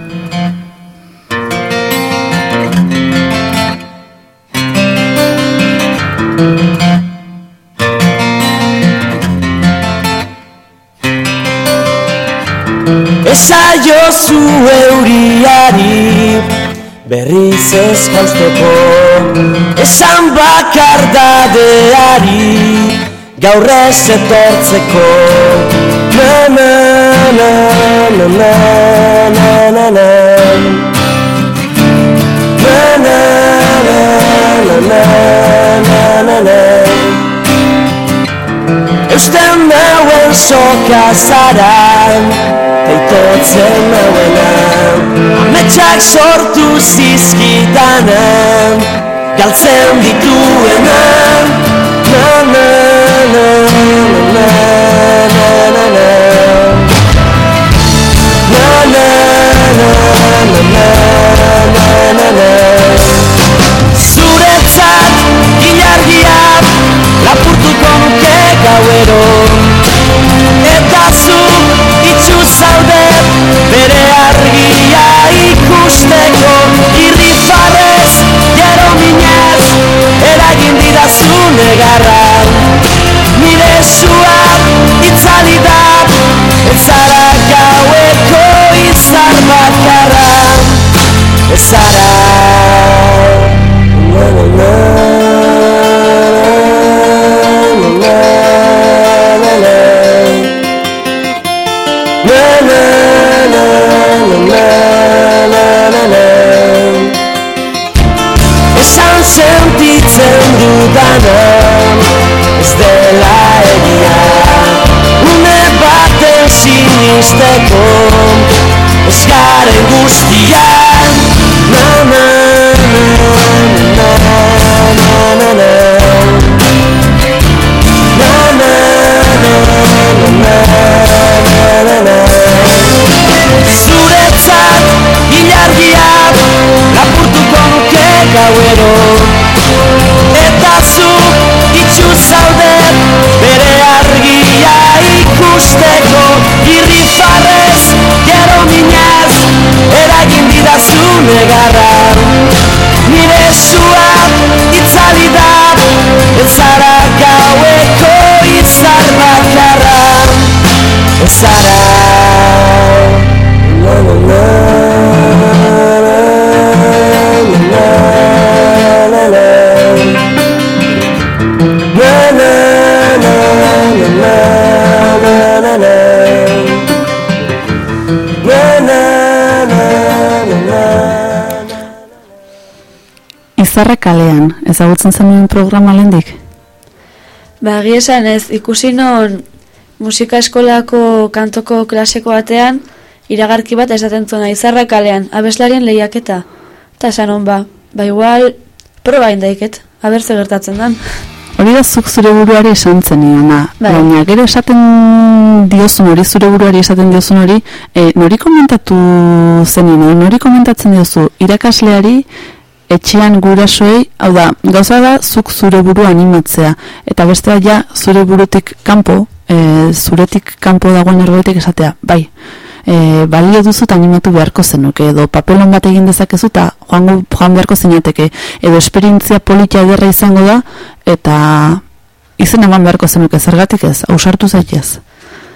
Esaiozu euriari berriz ez jausteko Esan bakardadeari gaur ez etortzeko na na na na na na na Na na na na na na na na Eusten nauen soka zara Teitotzen nauena Ametsak sortu zizkidanen Galtzen dituena Na na na na na na na Na na na na na na na na Izarra kalean, ezagutzen zenuen programa lendik? Ba, esan ez, ikusi non musika eskolako kantoko klaseko batean, iragarki bat esaten zuena izarra kalean, abeslarien lehiaketa. Eta esan hon ba, ba igual, proba indaiket, aber ze gertatzen dan. Hori da zuk zure buruari esan zeniona, Bai. baina gero esaten diozun hori, zure buruari esaten diozun hori, e, nori komentatu zenien, edo nori komentatzen diozu, irakasleari, etxean gurasoei, hau da, gauza da, zuk zure burua animatzea, eta bestea ja, zure burutik kanpo, e, zuretik kanpo dagoen erbaitek esatea, bai, e, balio duzu eta animatu beharko zenuke, edo papelon bat egin dezakezu eta joan, joan beharko zinateke, edo esperientzia politia ederra izango da, eta izen eman beharko zenuke, zergatik ez, ausartu zaitez.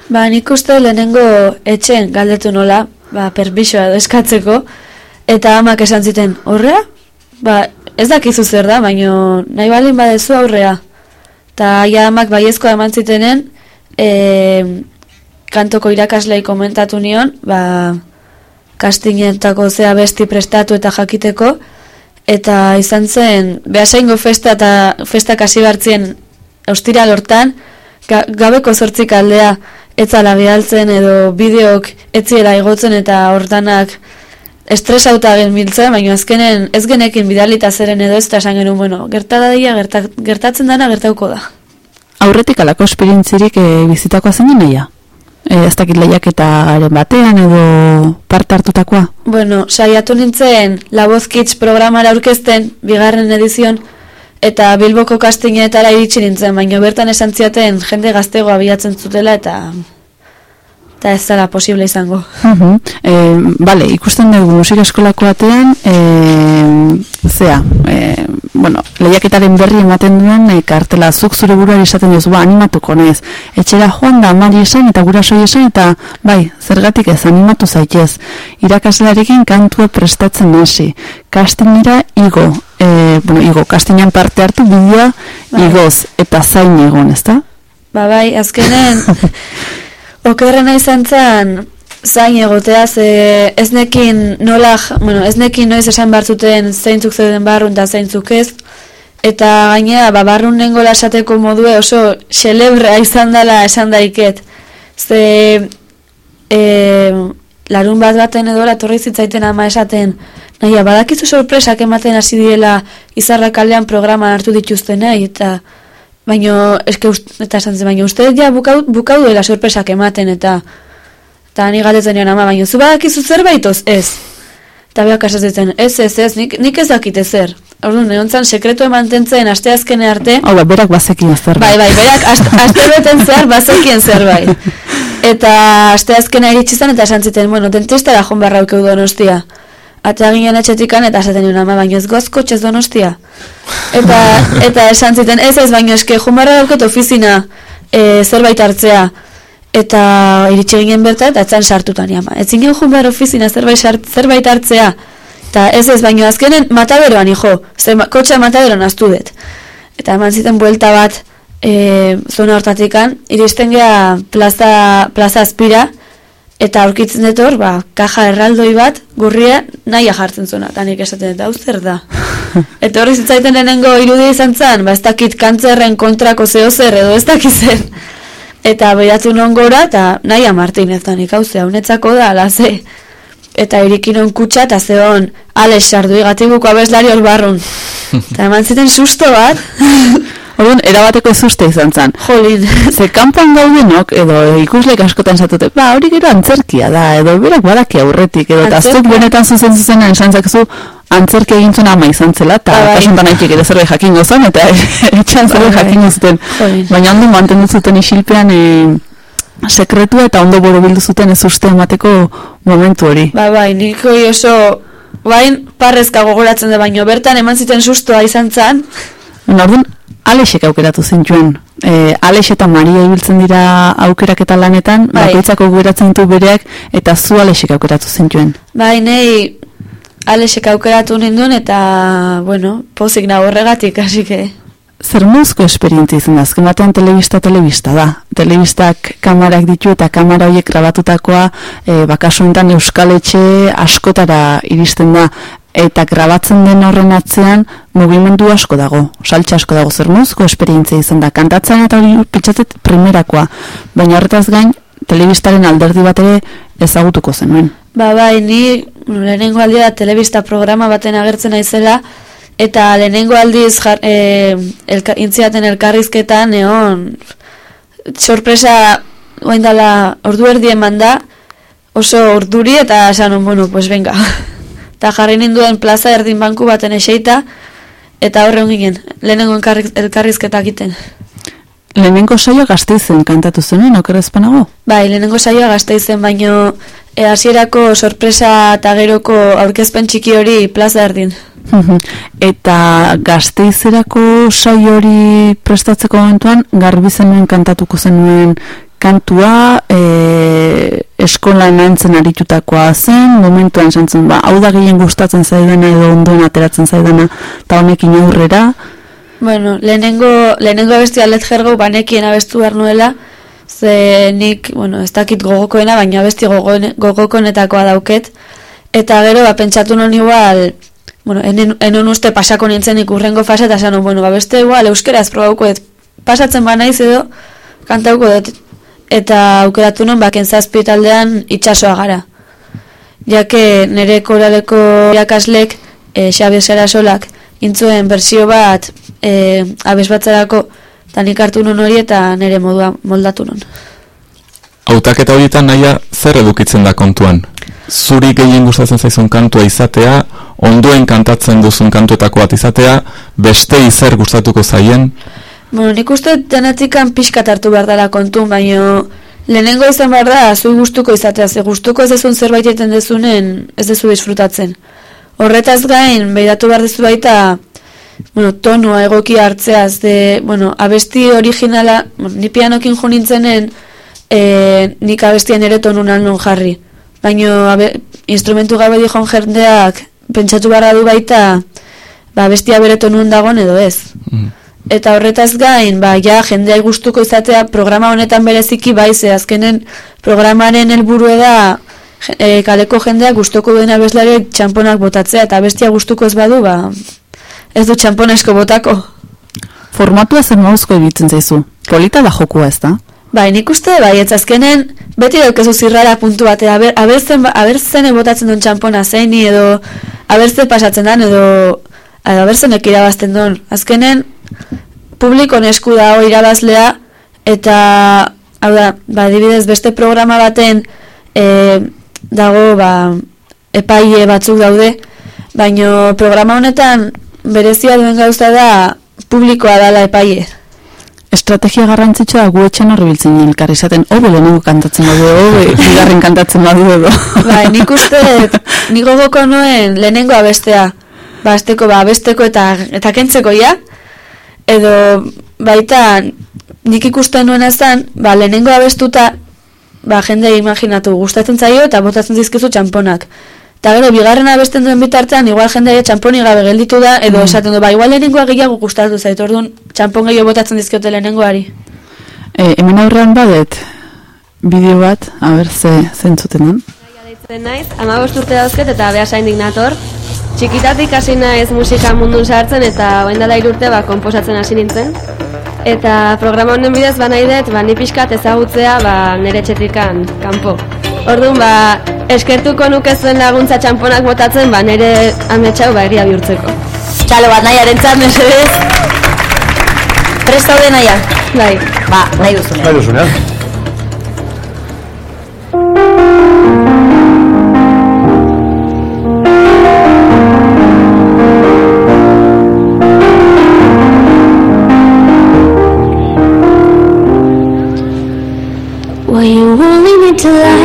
Ba, nik uste lehenengo etxen galdetu nola, ba, perbisoa edo eskatzeko, eta amak esan ziten, horrea? Ba, ez dakizu zer da, baino nahi baldin badezu aurrea. Ta ja amak baiezkoa eman zitenen, e, kantoko irakaslei komentatu nion, ba, kastinetako zea besti prestatu eta jakiteko, eta izan zen, behasaingo festa eta festak hasi bartzien austira lortan, ga, gabeko zortzik aldea etzala behaltzen edo bideok etziela igotzen eta hortanak estresauta genbiltzen, baina azkenen ez genekin bidalita zeren edo ez da esan genuen, bueno, gertadadia gerta, gertatzen dana gertauko da. Aurretik alako esperientzirik e, bizitakoa zen naia? E, ez dakit lehiaketaren batean edo parte hartutakoa? Bueno, saiatu nintzen La Voz Kids programara aurkezten, bigarren edizion, eta Bilboko kastinetara iritsi nintzen, baina bertan esan ziaten jende gaztego abiatzen zutela eta eta ez zara posible izango. Uh bale, ikusten dugu musika eskolako batean, e, zea, e, bueno, lehiaketaren berri ematen duen, e, kartela zuk zure buruari esaten duzu, ba, animatuko nez. Etxera joan da, amari esan eta gurasoi esan, eta bai, zergatik ez, animatu zaitez. Irakaslearekin kantua prestatzen hasi. Kastinera igo, e, bueno, igo, kastinan parte hartu bideoa Bai. igoz, eta zain egon, ezta? Ba bai, azkenen okerrena izan zen zain egotea ze ez nekin nola, bueno, ez nekin noiz esan bartzuten zeintzuk zeuden barrun eta zeintzuk ez. Eta gainea ba, barrun nengo lasateko modue oso xelebrea izan dela esan daiket. Ze e, larun bat baten edo torri zitzaiten ama esaten Naia, badakizu sorpresak ematen hasi diela izarra kalean programa hartu dituztenei eta Baino, eske ust, eta esan zen, baina uste ja bukau, bukau duela sorpresak ematen, eta eta ni galdetzen nion ama, baina zu badakizu zerbait oz, ez. Eta beak asatzen, ez, ez, ez, nik, nik ez dakite zer. Orduan, neontzan, sekretu mantentzen asteazkene arte, Hau, da, berak bazekin zerbait. bai, bai, berak, aste, aste beten zehar bazekien zerbait. Eta asteazkena iritsi zen, eta esan ziten, bueno, dentistara joan beharra aukeu donostia. Atea ginen etxetikan, eta esaten nion ama, baina ez goaz kotxez donostia. Eta, eta esan ziten, ez ez, baina eske, joan beharra daukat ofizina e, zerbait hartzea. Eta iritsi ginen berta, eta etzan sartutan ama. Ez zingen behar ofizina zerbait, zerbait hartzea. Eta ez ez, baina azkenen mataberoan, hijo. Ze ma- kotxa mataberoan astu dut. Eta eman ziten buelta bat e, zona hortatikan, iristen gea plaza, plaza azpira, eta aurkitzen dut hor, ba, kaja erraldoi bat, gurria, nahi jartzen zona, eta nik esaten dut, hau zer da. eta horri zitzaiten lehenengo irudia izan zen, ba, ez dakit kantzerren kontrako zeo zer, edo ez dakit zer. Eta behatu non gora, eta nahi Martinez, eta nik hau ze, haunetzako da, ala ze. Eta irikinon kutsa, eta zeon, Alex sardu igatibuko abeslari hor barrun. Eta eman ziten susto bat, Orduan, erabateko zuste izan zen. jolin. Ze kanpoan gaudenok, edo ikuslek askotan zatute, ba, hori gero antzerkia da, edo berak badaki aurretik, edo eta zuk benetan zuzen zuzenan esan zakezu, antzerki egin zuen ama izan zela, eta Ba, bai. kasuntan haitik ere zerbait jakingo zen, eta etxan zerbait Ba, bai. jakingo zuten. Baina ondo mantendu zuten isilpean e, sekretua eta ondo borobildu zuten ez uste emateko momentu hori. Ba, bai, nik oso, bain, parrezka gogoratzen da baino, bertan eman ziten sustoa izan zan, orduan, Alexek aukeratu zintuen. E, Alex eta Maria ibiltzen dira aukerak eta lanetan, Bai. bakoitzak aukeratzen ditu bereak, eta zu Alexek aukeratu zintuen. bai, nei Alexek aukeratu ninduen, eta, bueno, pozik nago horregatik, hasi que... Zer mozko esperientzia izan azken batean telebista telebista da. Telebistak kamarak ditu eta kamera horiek grabatutakoa e, bakaso honetan euskaletxe askotara iristen da. Eta grabatzen den horren atzean mugimendu asko dago, saltxa asko dago zer mozko esperientzia izan da. Kantatzen eta hori pitzatzet primerakoa, baina horretaz gain telebistaren alderdi bat ere ezagutuko zenuen. Ba, bai, ni lehenengo aldia telebista programa baten agertzen naizela, eta lehenengo aldiz jar, e, elka, intziaten elkarrizketan, egon, sorpresa, oain dala, ordu erdi eman da, oso orduri, eta esan, bueno, pues venga. Eta jarri ninduen plaza erdin banku baten eseita, eta horre ginen, lehenengo elkarriz- elkarrizketak egiten. Lehenengo saioa gazteizen kantatu zenuen, okerrezpanago? Bai, lehenengo saioa gazteizen, baino e, hasierako sorpresa eta geroko aurkezpen txiki hori plaza erdin. Eta gazteizerako saio hori prestatzeko momentuan, garbi zenuen kantatuko zenuen kantua e, eskolan antzen aritutakoa zen, momentuan zen, ba, hau da gehien gustatzen zaidana edo ondoen ateratzen zaidana, eta honekin aurrera, Bueno, lehenengo, lehenengo abesti alet jergo banekien abestu behar nuela, ze nik, bueno, ez dakit gogokoena, baina abesti gogokonetakoa dauket, eta gero, ba, pentsatu non igual, bueno, enen, enon uste pasako nintzen ikurrengo fase, eta esan, bueno, ba, beste igual, euskeraz probauko dut, pasatzen ba naiz edo, kantauko dut, eta aukeratu non, baken zazpi taldean itxasoa gara. Jake nire koraleko irakaslek, e, Xabi Sarasolak, intzuen bersio bat e, abez batzarako, eta nik hartu non hori eta nire modua moldatu non. Hautaketa horietan naia zer edukitzen da kontuan? Zuri gehien gustatzen zaizun kantua izatea, ondoen kantatzen duzun kantuetako bat izatea, beste zer gustatuko zaien, Bueno, nik uste denetikan pixkat hartu behar dela kontun, baino lehenengo izan behar da, zui gustuko izatea, ze gustuko ez dezun zerbait egiten dezunen, ez dezu disfrutatzen. Horretaz gain, behiratu behar dezu baita, bueno, tonua egoki hartzeaz, de, bueno, abesti originala, bueno, ni pianokin jo nintzenen, e, nik abestian ere tonun non jarri. Baino, abe, instrumentu gabe dijon jendeak, pentsatu behar du baita, ba, abestia bere tonun dagoen edo ez. Eta horretaz gain, ba, ja, jendea gustuko izatea programa honetan bereziki bai, ze azkenen programaren helburu da e, kaleko jendea gustuko duen abeslare txamponak botatzea, eta bestia gustuko ez badu, ba, ez du txampon asko botako. formatua zer moduzko ibitzen zaizu. Polita da jokua ez da? Bai, nik uste, bai, ez azkenen, beti daukezu zirrara puntu batea, aber, abertzen, abertzen botatzen duen txampona zeini edo, abertzen pasatzen dan, edo, edo abertzenek irabazten duen. Azkenen, publikon esku da hori irabazlea, eta, hau da, ba, adibidez, beste programa baten, e, dago, ba, epaile batzuk daude, baino programa honetan, berezia duen gauza da, publikoa dala epaile. Estrategia garrantzitsua gu etxen horri biltzen elkar izaten, hobe lehenengo kantatzen badu, hobe bigarren kantatzen badu edo. Bai, nik uste, nik gogoko nuen lehenengo abestea. Ba, azteko, ba, abesteko eta, eta kentzeko ja. Edo, baita, nik ikusten nuen ezan, ba, lehenengo abestuta, ba, jende imaginatu, gustatzen zaio eta botatzen dizkizu txamponak. Eta gero, bigarren abesten duen bitartean, igual jendea txamponi gabe gelditu da, edo esaten du, ba, igual lehenengoa gehiago gustatu zaitu, orduan, txampon gehiago botatzen dizkiote lehenengoari. E, hemen aurrean badet, bideo bat, haber ze zentzuten den. Deitzen naiz, amabost urte dauzket eta behasaindik nator. Txikitatik hasi naiz musika mundun sartzen eta orain dela hiru urte ba, konposatzen hasi nintzen. Eta programa honen bidez ba nahi dut, ba, ni pixkat ezagutzea ba, nire etxetikan kanpo. Orduan, ba, eskertuko nuke zuen laguntza txamponak botatzen, ba, nire ametxau ba, egia bihurtzeko. Txalo bat nahiaren txat, mesedez. Prest daude naia? Bai. Ba, nahi duzunean. Nahi duzunean. To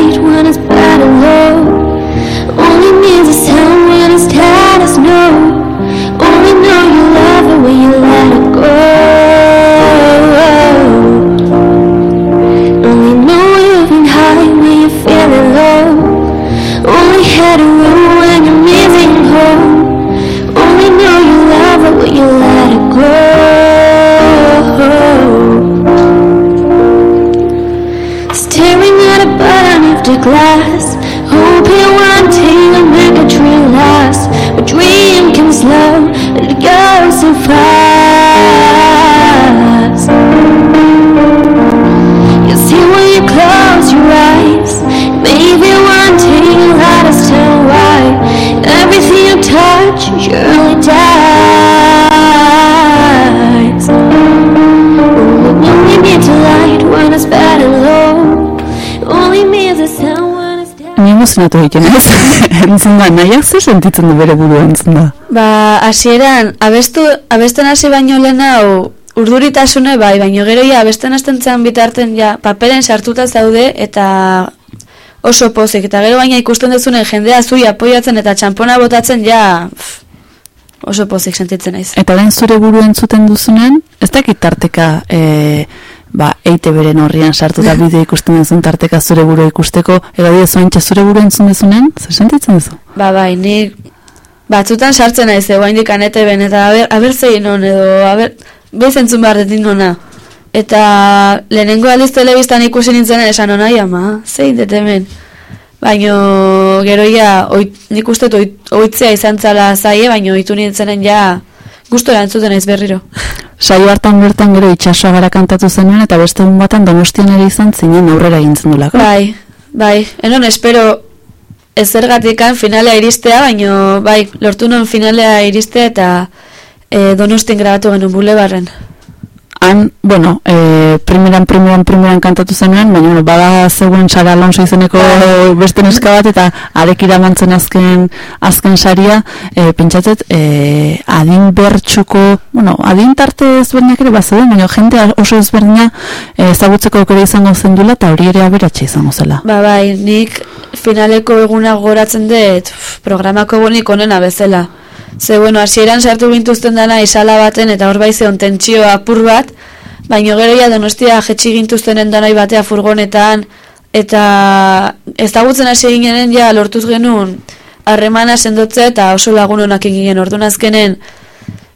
emozionatu egiten ez, entzun da, nahiak zer sentitzen du bere burua entzun da. Ba, hasieran abestu, abesten hasi baino lehen hau urduritasune bai, baino gero ja abesten hasten zean bitarten ja paperen sartuta zaude eta oso pozik. Eta gero baina ikusten duzune jendea zui apoiatzen eta txampona botatzen ja pff, oso pozik sentitzen naiz. Eta den zure buru entzuten duzunen, ez dakit tarteka e, ba, eite beren horrian sartu da bideo ikusten duzun tarteka zure burua ikusteko, ega dira zoantxe zure burua entzun duzunen, zer sentitzen duzu? Ba, bai, nik batzutan sartzen naiz ego handik anete ben, eta aber, aber zein hon edo, aber, bez entzun behar detin nona. Eta lehenengo aldiz telebistan ikusi nintzen esan hona, ama, zein dut hemen. Baino, gero ja, oit, nik uste oit, oitzea izan zala zaie, baino oitu nintzenen ja, gustora entzuten naiz berriro. Saio hartan bertan gero itxasoa gara kantatu zenuen eta beste egun batan donostian ere izan zinen aurrera egintzen dulako. Bai, bai, enon espero ez zergatikan finalea iristea, baino bai, lortu non finalea iristea eta e, donostin grabatu genuen bulebarren. Han, bueno, e, primeran, primeran, primeran kantatu zenuen, baina bueno, bada zeuen Sara Alonso izeneko beste neska bat, eta arek iramantzen azken, azken saria, e, pentsatzet, e, adin bertxuko, bueno, adin tarte ezberdinak ere bazeuden, baina jende oso ezberdina ezagutzeko aukera izango zen duela, eta hori ere aberatxe izango zela. Ba bai, nik finaleko eguna goratzen dut programako egunik onena bezala. Ze, bueno, hasieran sartu gintuzten dana isala baten eta hor bai zeon tentsio apur bat, baino gero ja donostia jetxi gintuztenen danai batea furgonetan, eta ezagutzen hasi ginen ja lortuz genuen harremana sendotzea eta oso lagun onak ginen. Orduan azkenen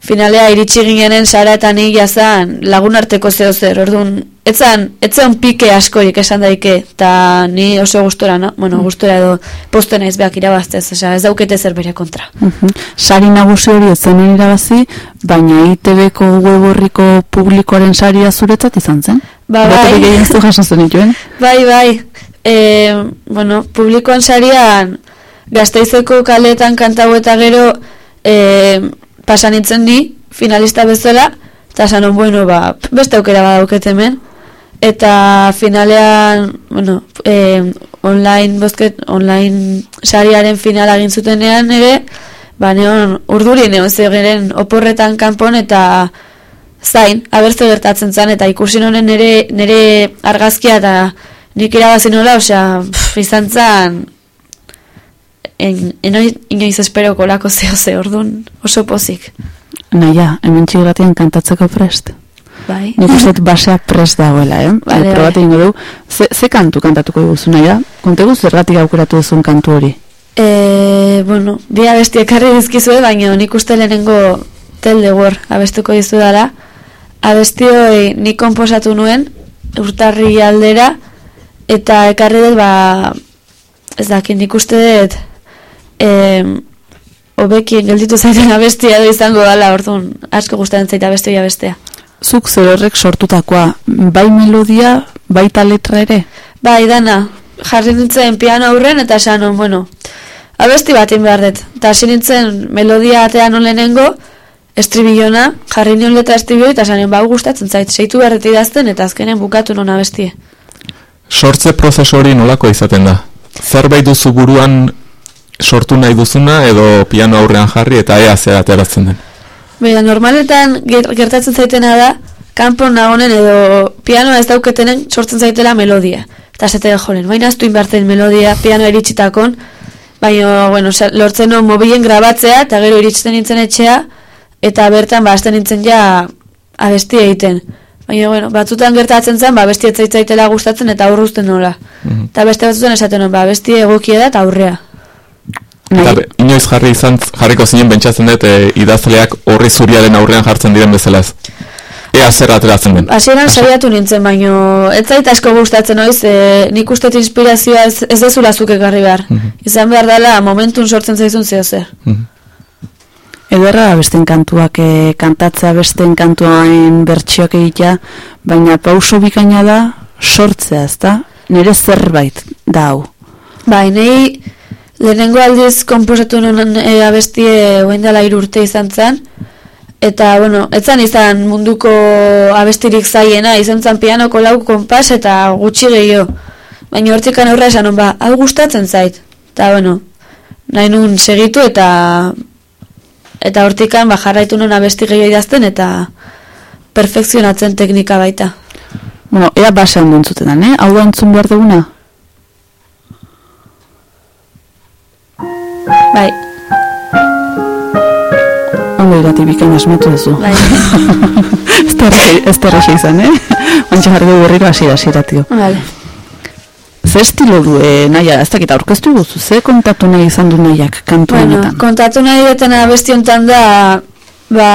finalea iritsi ginenen Sara eta ni jazan lagun arteko zeo zer, orduan etzan, etzan pike askorik esan daike, eta ni oso gustora, no? Bueno, gustora edo posten naiz beak irabaztez, osea, ez daukete zer bere kontra. Mhm. Sari nagusi hori ez zen irabazi, baina ITB-ko web horriko publikoaren saria zuretzat izan zen? Ba, bai. Jaso zenituen? Bai, bai. E, bueno, publikoan sarian gazteizeko kaletan kantau eta gero e, pasan nintzen ni, finalista bezala, eta sanon, bueno, ba, beste aukera badauket hemen, eta finalean, bueno, e, online bosket, online sariaren finala egin zutenean ere, ba, neon, urduri neon zegeren oporretan kanpon eta zain, abertze gertatzen zen, eta ikusi honen nere, nere argazkia eta nik irabazi nola, osea, pff, izan zen, en, eno, inoiz espero kolako zeo ze ordun oso pozik. Naia, hemen txigratien kantatzeko prest. Bai. Nik uste baseak prest dagoela, eh? Vale, Probatu bai. ingo du. Ze, ze kantu kantatuko duzu, naia? Kontegu zergatik aukeratu duzun kantu hori? E, bueno, bi abesti ekarri dizkizue, baina nik uste lehenengo Tell the War abestuko dizu dara. Abesti hori nik konposatu nuen, urtarri aldera, eta ekarri dut, ba, ez dakit, nik uste dut, e, hobekien gelditu zaiten abestia edo izango dala, orduan, asko gustatzen zaita abesti hori abestea. Zuk zer horrek sortutakoa, bai melodia, baita letra ere? Bai, dana, jarri nintzen piano aurren eta esan, bueno, abesti batin behar dut. Eta hasi nintzen melodia atean non lehenengo, estribilona, jarri nion letra estribiloi eta esan, ba, hau gustatzen zait, seitu behar idazten eta azkenen bukatu non abestie. Sortze prozesu hori nolako izaten da? Zerbait duzu buruan sortu nahi duzuna edo piano aurrean jarri eta ea zer ateratzen den? Baina, normaletan ger- gertatzen zaitena da, kanpon nagonen edo pianoa ez dauketenen sortzen zaitela melodia. Eta zete jolen, baina aztu inbartzen melodia piano iritsitakon, baina, bueno, lortzen non mobilen grabatzea, eta gero iritsiten nintzen etxea, eta bertan ba, hasten nintzen ja abesti egiten. Baina, bueno, batzutan gertatzen zen, ba, abesti ez zaitzaitela gustatzen eta aurruzten nola. Eta beste batzutan esaten ba, abesti egokia da eta aurrea. Eta be- inoiz jarri izan, jarriko zinen pentsatzen dut e, idazleak horri zuriaren aurrean jartzen diren bezala ez. Ea zer ateratzen den. Hasieran saiatu nintzen, baino ez zait asko gustatzen oiz, e, nik uste dut inspirazioa ez, ez dezula zuk ekarri behar. Izan behar dela momentun sortzen zaizun zeo zer. Ederra da besten kantuak e, kantatzea besten kantuain bertsioak egitea, baina pauso bikaina da sortzea, ezta? Nire zerbait da hau. Bai, nei lehenengo aldiz komposatu nuen e, abestie oain dela hiru urte izan zen, eta, bueno, etzan izan munduko abestirik zaiena, izan zen pianoko lau konpas eta gutxi gehiago. Baina hortikan aurra esan hon, ba, hau gustatzen zait. Eta, bueno, nahi nun segitu eta eta hortikan ba, jarraitu nuen abesti gehiago idazten eta perfekzionatzen teknika baita. Bueno, ea base handi entzuten dan, eh? Hau da entzun behar duguna? Bai, Ondo irati bikain asmatu duzu. Bai. ez errexi izan, eh? Bantxe jarri dugu berriro hasi hasi ratio. Vale. Ze estilo du, eh, naia, ez dakit aurkeztu guzu, ze kontatu nahi izan du nahiak kantu Bueno, honetan? kontatu nahi dutena abesti honetan da, ba,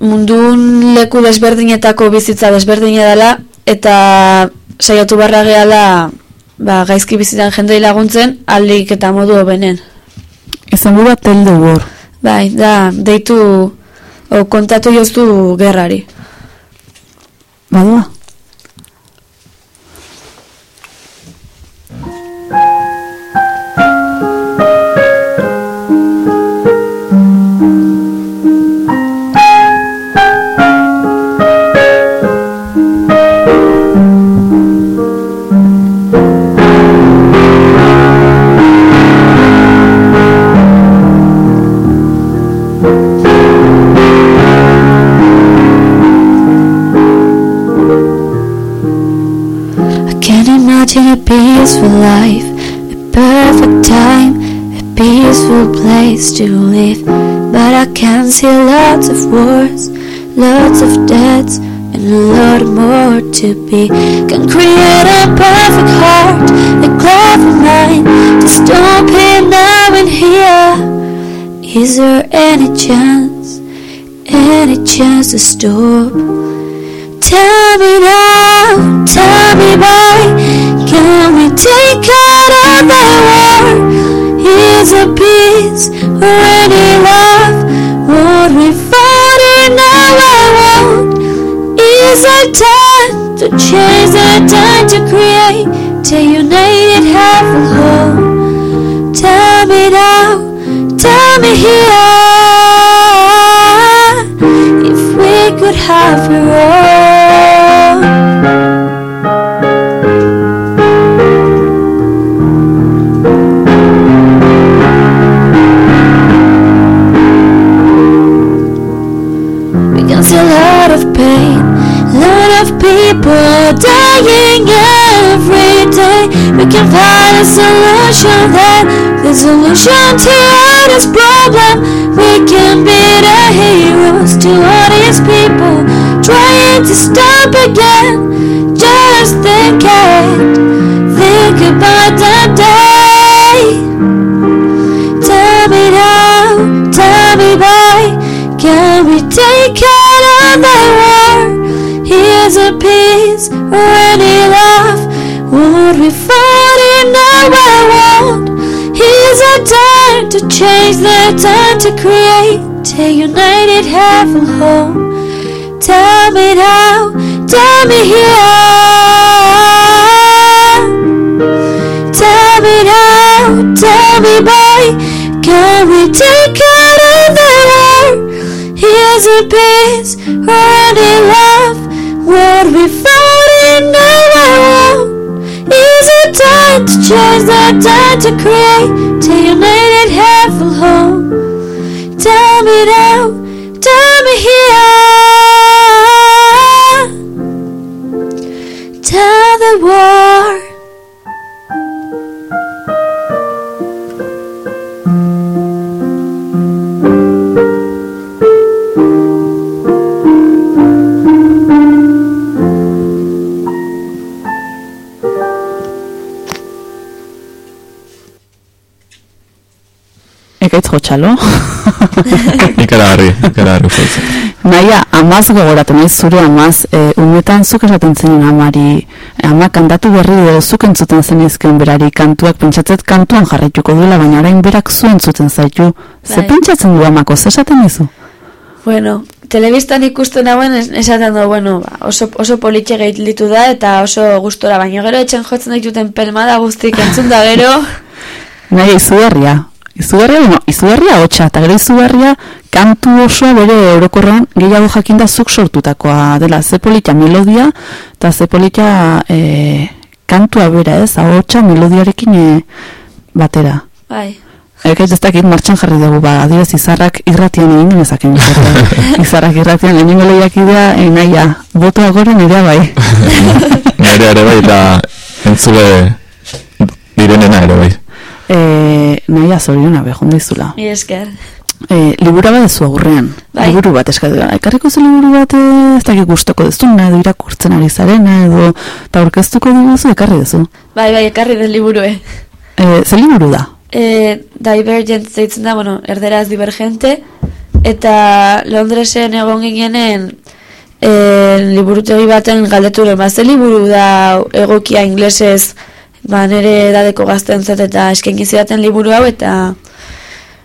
mundun leku desberdinetako bizitza desberdina dela, eta saiatu barra gehala, ba, gaizki bizitan jendei laguntzen, aldik eta modu hobenen. Izan bat tell the war. Bai, da, deitu, o, kontatu joztu gerrari. Badua? A peaceful life, a perfect time, a peaceful place to live. But I can see lots of wars, lots of deaths, and a lot more to be. Can create a perfect heart, a clever mind to stop here now and here. Is there any chance, any chance to stop? Tell me now, tell me why Can we take out of the war? Is a peace any love? What we fought and now I want Is a time to change a time to create To unite it half and whole Tell me now, tell me here If we could have it all can find a solution there, the solution to all this problem. We can be the heroes to all these people trying to stop again. Just think it, think about that day. Tell me now, tell me why Can we take out of the war? Here's a peace Time to change the time to create To unite it half and whole Tell me now, tell me here Tell me now, tell me why Can we take out of the war? Here's a peace or any love What we found trees the time to create till your it at half full home. Tell me that. Jotxalo. Ikaragarri, ikaragarri uste. Naia, amaz gogoratu nahi zure amaz, e, umetan zuk esaten zenun amari, ama kantatu berri edo zuk entzuten zenizken berari kantuak pentsatzet kantuan jarraituko duela, baina orain berak zu entzuten zaitu. Ze Bai. pentsatzen du amako, ze esaten dizu? Bueno, telebistan ikusten hauen es- esaten du, bueno, ba, oso, oso politxe ditu da eta oso gustora, baina gero etxen jotzen dituten pelmada guztik entzun da gero, Naia, izugarria. Izugarria, bueno, izugarria hotxa, eta gero izugarria kantu osoa bere orokorran gehiago jakinda zuk sortutakoa dela, ze polita melodia, eta ze polita e, kantua bera ez, ahotsa melodiarekin e, batera. bai. Ekaiz ez dakit martxan jarri dugu, ba, adibaz izarrak irratian egin genezaken. izarrak irratian lehenengo lehiak idea, e, naia, botoa gora nirea bai. Nire ere bai, eta entzule direnena ere bai. E, naia zoriona behon dizula. Mi esker. E, libura bat ez aurrean. Bai. Liburu bat eskatu. Ekarriko zu liburu bat e, ez dakik gustoko dezuna, edo irakurtzen ari zarena, edo eta aurkeztuko diguzu ekarri duzu. Bai, bai, ekarri den liburue. E, ze liburu da? E, Divergent zeitzen da, bueno, erderaz divergente, eta Londresen egon ginenen e, liburutegi baten galdetu ba, ze liburu da egokia inglesez, ba, nire edadeko gaztentzat eta eskengi zidaten liburu hau, eta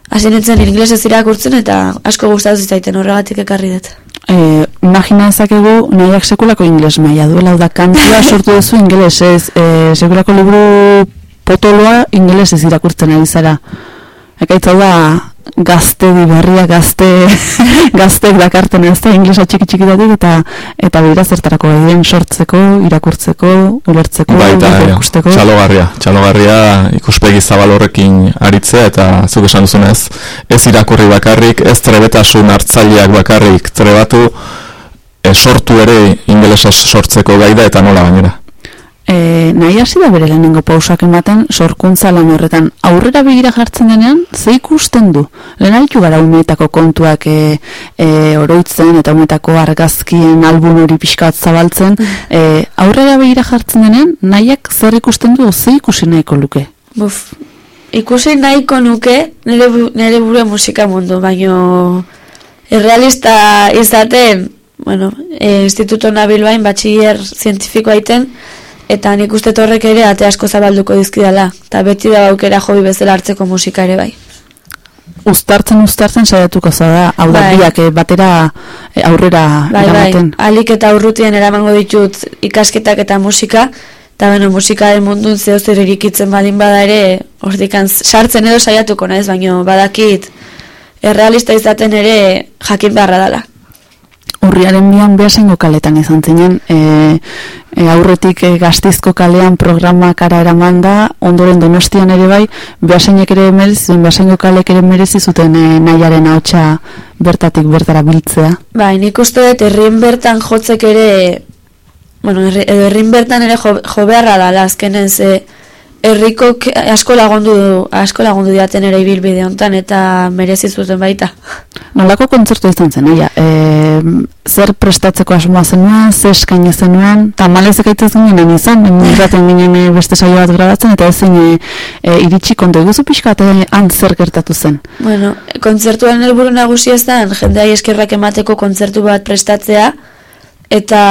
hasi nintzen inglesez irakurtzen, eta asko gustatu zitzaiten horregatik ekarri dut. E, imagina ezakegu nahiak sekulako ingles maila duela, da kantua sortu duzu ingelesez, e, sekulako liburu potoloa ingelesez irakurtzen ari zara. Ekaitz hau da gazte diberria, gazte gaztek dakarten ez da inglesa txiki txikitatik eta eta bera zertarako egin sortzeko, irakurtzeko, ulertzeko, Baita, ikusteko. txalogarria, txalogarria ikuspegi zabal horrekin aritzea eta zuk esan duzunez, ez irakurri bakarrik, ez trebetasun hartzaileak bakarrik trebatu, e, sortu ere ingelesa sortzeko gaida eta nola gainera. E, nahi hasi da bere lehenengo pausak ematen sorkuntza lan horretan. Aurrera begira jartzen denean, ze ikusten du? Lehen aritu gara umeetako kontuak e, e, oroitzen eta umeetako argazkien album hori pixka bat zabaltzen. E, aurrera begira jartzen denean, nahiak zer ikusten du, ze ikusi nahiko luke? Buf, ikusi nahiko nuke nire, bu- nire buru musika mundu, baino errealista izaten, bueno, e, Instituto Nabilbain batxiller zientifikoa iten, eta nik uste horrek ere ate asko zabalduko dizkidala, eta beti da aukera hobi bezala hartzeko musika ere bai. Uztartzen, uztartzen saiatuko zara, hau da, Bai. biak eh, batera eh, aurrera Bai, bai, eramaten. alik eta urrutien eramango ditut ikasketak eta musika, eta bueno, musikaren mundun zeo zer irikitzen balin bada ere, hortikan sartzen edo saiatuko naiz, baino badakit errealista izaten ere jakin beharra dela. Urriaren bian behasengo kaletan izan zinen, e, e, aurretik e, gaztizko kalean programakara eraman da, ondoren donostian ere bai, behaseinek ere merezi behasengo kalek ere merezi zuten e, nahiaren ahotsa bertatik bertara biltzea. Bai, nik uste dut herrien bertan jotzek ere, bueno, herrien bertan ere jo, jo beharra dala azkenen ze herrikok asko lagundu asko lagundu diaten ere ibilbide hontan eta merezi zuten baita. Nolako kontzertu izan zen, naia? E, zer prestatzeko asmoa zenuen, zer eskaini zenuen, tamalez ekaitzez ginen izan, irraten ginen e, beste saio bat grabatzen, eta ezin e, iritsi kontu eguzu pixka, eta han zer gertatu zen. Bueno, kontzertuaren helburu nagusia da, jendeai eskerrak emateko kontzertu bat prestatzea, eta,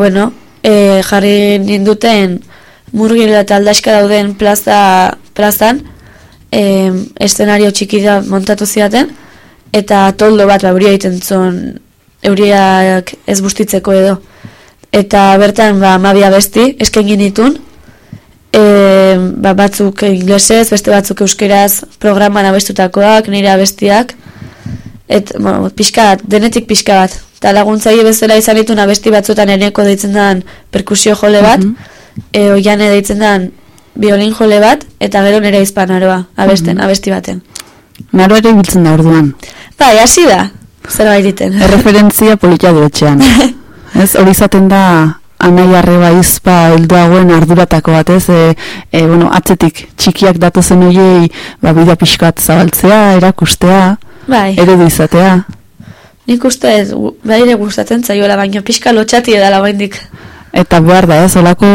bueno, e, jarri ninduten murgil eta aldaska dauden plaza, plazan, e, eszenario txiki da montatu zidaten, eta toldo bat ba, euria egiten zuen, euriak ez bustitzeko edo. Eta bertan, ba, mabia besti, esken ditun, e, ba, batzuk inglesez, beste batzuk euskeraz programan abestutakoak, nire abestiak, et, bueno, pixka bat, denetik pixka bat. Eta laguntzaile bezala izan ditun abesti batzutan eneko deitzen den perkusio jole bat, e, oiane deitzen den biolin jole bat, eta gero nire izpanaroa, abesten, abesti baten. Naro ere biltzen da orduan. Bai, hasi da, zerbait egiten. Erreferentzia politia du etxean. ez, hori izaten da anai arreba izpa helduagoen arduratako bat, ez? E, e, bueno, atzetik txikiak datozen hoiei ba, bidea pixkat zabaltzea, erakustea, Bai, eredu izatea. nik uste ez, baire gustatzen zaiola, baina pixka lotxati edala baindik. Eta behar da, ez, olako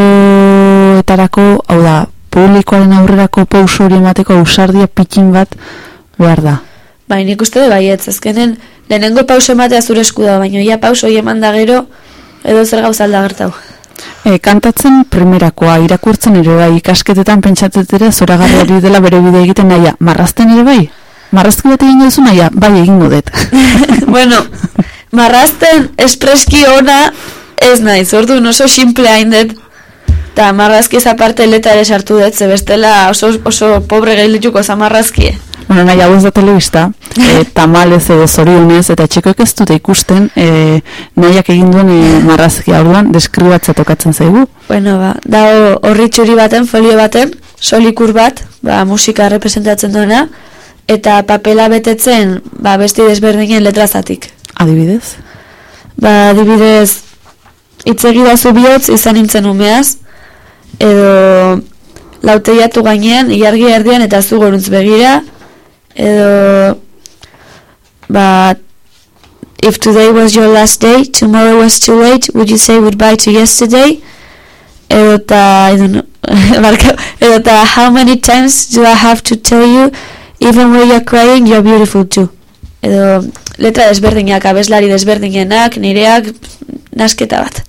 etarako, hau da, publikoaren aurrerako pauso hori emateko ausardia pikin bat, behar da. Bai, nik uste dut baietz, azkenen lehenengo pauso ematea zure esku da, baina ia pauso eman da gero, edo zer gauza alda gertau. E, kantatzen primerakoa, irakurtzen ere bai, ikasketetan pentsatzen ere zoragarri hori dela bere bide egiten naia, marrazten ere bai? Marrazki bat egingo duzu naia, bai egingo dut. bueno, marrazten espreski ona ez naiz, ordu oso simple hain dut. Eta marrazki aparte leta ere sartu dut, ze bestela oso, oso pobre gailituko za marrazkie. Bueno, nahi hau ez da telebista, e, tamalez edo zorionez, eta txikoek ez dute ikusten, e, nahiak egin duen e, marrazkia orduan, deskribatza tokatzen zaigu. Bueno, ba, da horri txuri baten, folio baten, solikur bat, ba, musika representatzen duena, eta papela betetzen, ba, besti desberdinen letrazatik. Adibidez? Ba, adibidez, itzegidazu bihotz izan nintzen umeaz, edo lauteiatu gainean, ilargi erdian eta zu goruntz begira, edo but if today was your last day, tomorrow was too late, would you say goodbye to yesterday? Edota, I don't know, barkatu, edota, how many times do I have to tell you, even when you're crying, you're beautiful too? Edo, letra desberdinak, abeslari desberdinenak, nireak, nasketa bat.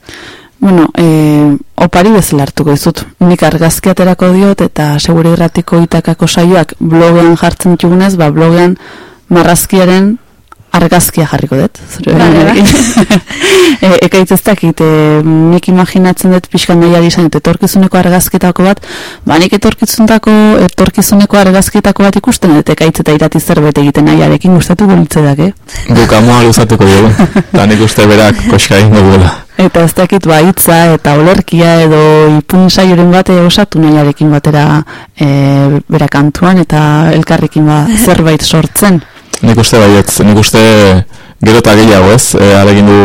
Bueno, e, opari bezala hartuko dizut. Nik argazki aterako diot eta segure irratiko itakako saioak blogean jartzen ditugunez, ba blogean marrazkiaren argazkia jarriko dut. Zure Vale, bai. e, ekaitz ez dakit, e, nik imaginatzen dut pixkan nahi izan dut etorkizuneko argazketako bat, ba nik etorkizunetako, etorkizuneko argazketako bat ikusten dut ekaitz eta irati zerbait egiten nahiarekin gustatu gulitzedak, eh? Guk amoa luzatuko dugu. Eta nik uste berak koska egingo duela. Eta ez dakit ba hitza eta olerkia edo ipun saioren bate osatu nahiarekin batera e, bera kantuan eta elkarrekin ba zerbait sortzen. Nik uste baietz, nik uste gero eta gehiago ez, e, alegin du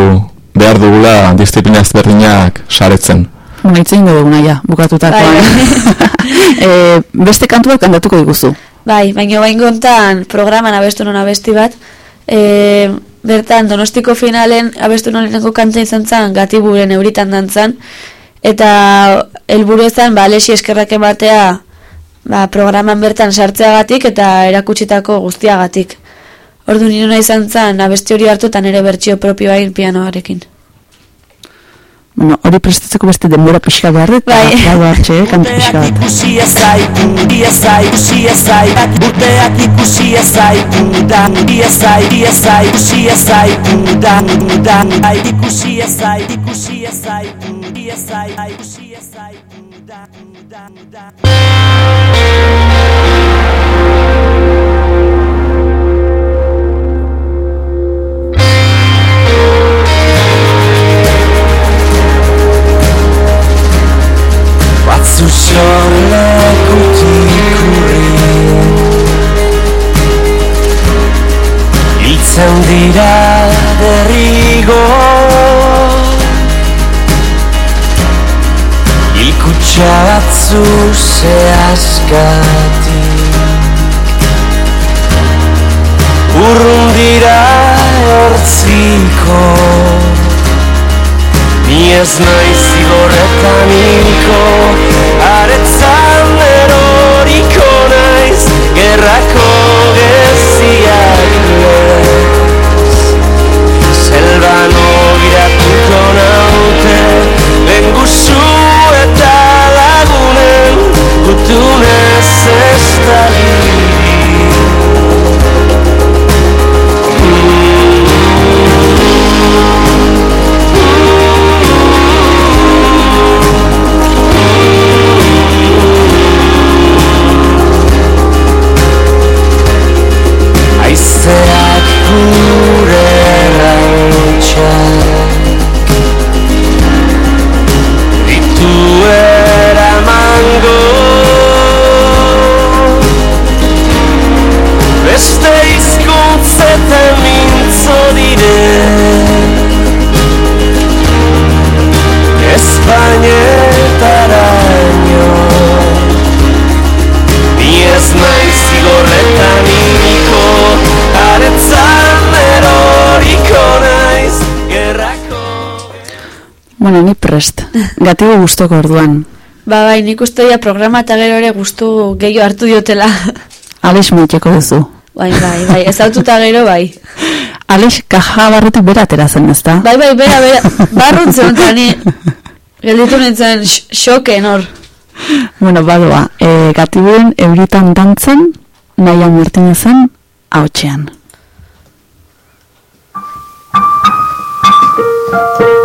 behar dugula disiplina ezberdinak saretzen. Bueno, itzen dugu naia, bukatutakoan. e, beste kantu bat kantatuko diguzu. Bai, baina bain gontan programan abestu non abesti bat, e, bertan donostiko finalen abestu non lehenko kanta izan zen gatiburen euritan dantzan, eta helburu ezan, ba, lesi eskerrak ematea ba, programan bertan sartzeagatik eta erakutsitako guztiagatik. Ordu nire nahi izan zen, abesti hori hartu eta nire bertsio propio hain pianoarekin. Bueno, hori prestatzeko beste denbora pixka behar dut, Bai. eta gau hartxe, eh, kantu pixka bat. ikusi ezaitu, bi ezai, ikusi ezai, urteak ikusi ezaitu, da, bi ezai, bi ezai, ikusi ezaitu, da, da, ai, ikusi ezai, ikusi ezaitu, bi ezai, ai, ikusi ezaitu, da, da, da. Hiltzen dira derrigo Hilkutsa batzu zehazkatik. Urrun dira hortziko Ni ez naiz zigorretan hilko Aretzan eroriko naiz Gerrako Bueno, ni prest. Gatibu gustoko orduan. Ba, bai, nik uste ja programa eta gero ere gustu gehiago hartu diotela. Alex maiteko duzu. bai, bai, bai, ez aututa gero, bai. Alex kaja barretik bera atera zen, ezta? Bai, bai, bera, bera, barruntzen eta ni gelditu nintzen xoken hor. Bueno, badoa, e, gatibuen euritan dantzen, naia Martinezen, haotxean. Bizirik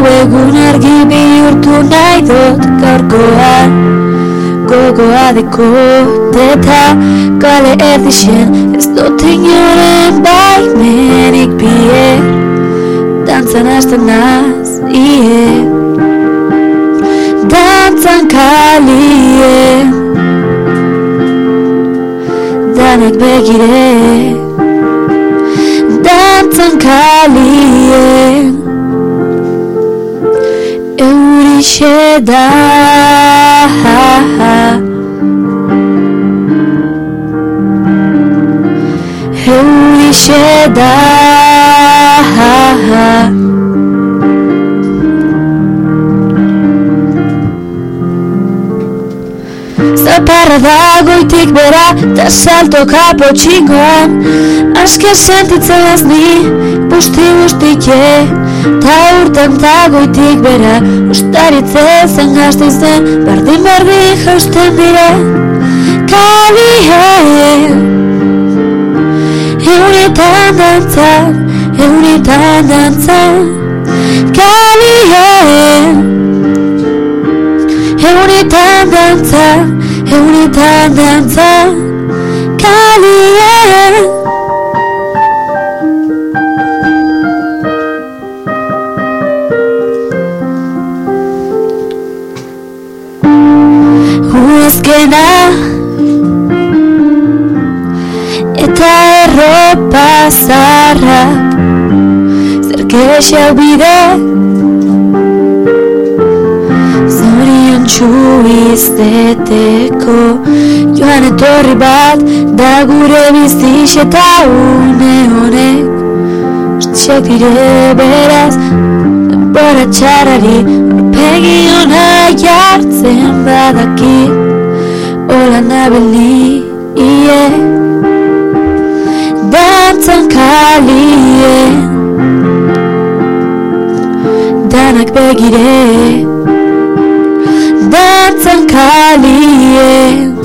belau egun argi bihurtu nahi dut gaurkoan gogoa dekot eta kale erdixen. Ez dut inoren baimenik bie dantzan hasten naz, ie. Dantzan kalie danek begire. Dantzan kalie eurixe da eurixe da Zaparra da goitik bera Ta salto kapo txingoan Aske sentitzen ez ni Busti bustike Ta urtan ta goitik bera Ustaritzen zen gazte zen Bardin bardin jausten dire Kalie Euritan dantzan Euritan dantzan Kalie Euritan dantza, euritan dantza. Kalien Zerkexak bide Zorion txu izteteko Joan etorri bat Da gure biziz eta une honek Txek dire beraz Denbora txarari Orpegi ona jartzen badaki Ola nabeli Ie Dantzan kalien Danak begire Dantzan kalien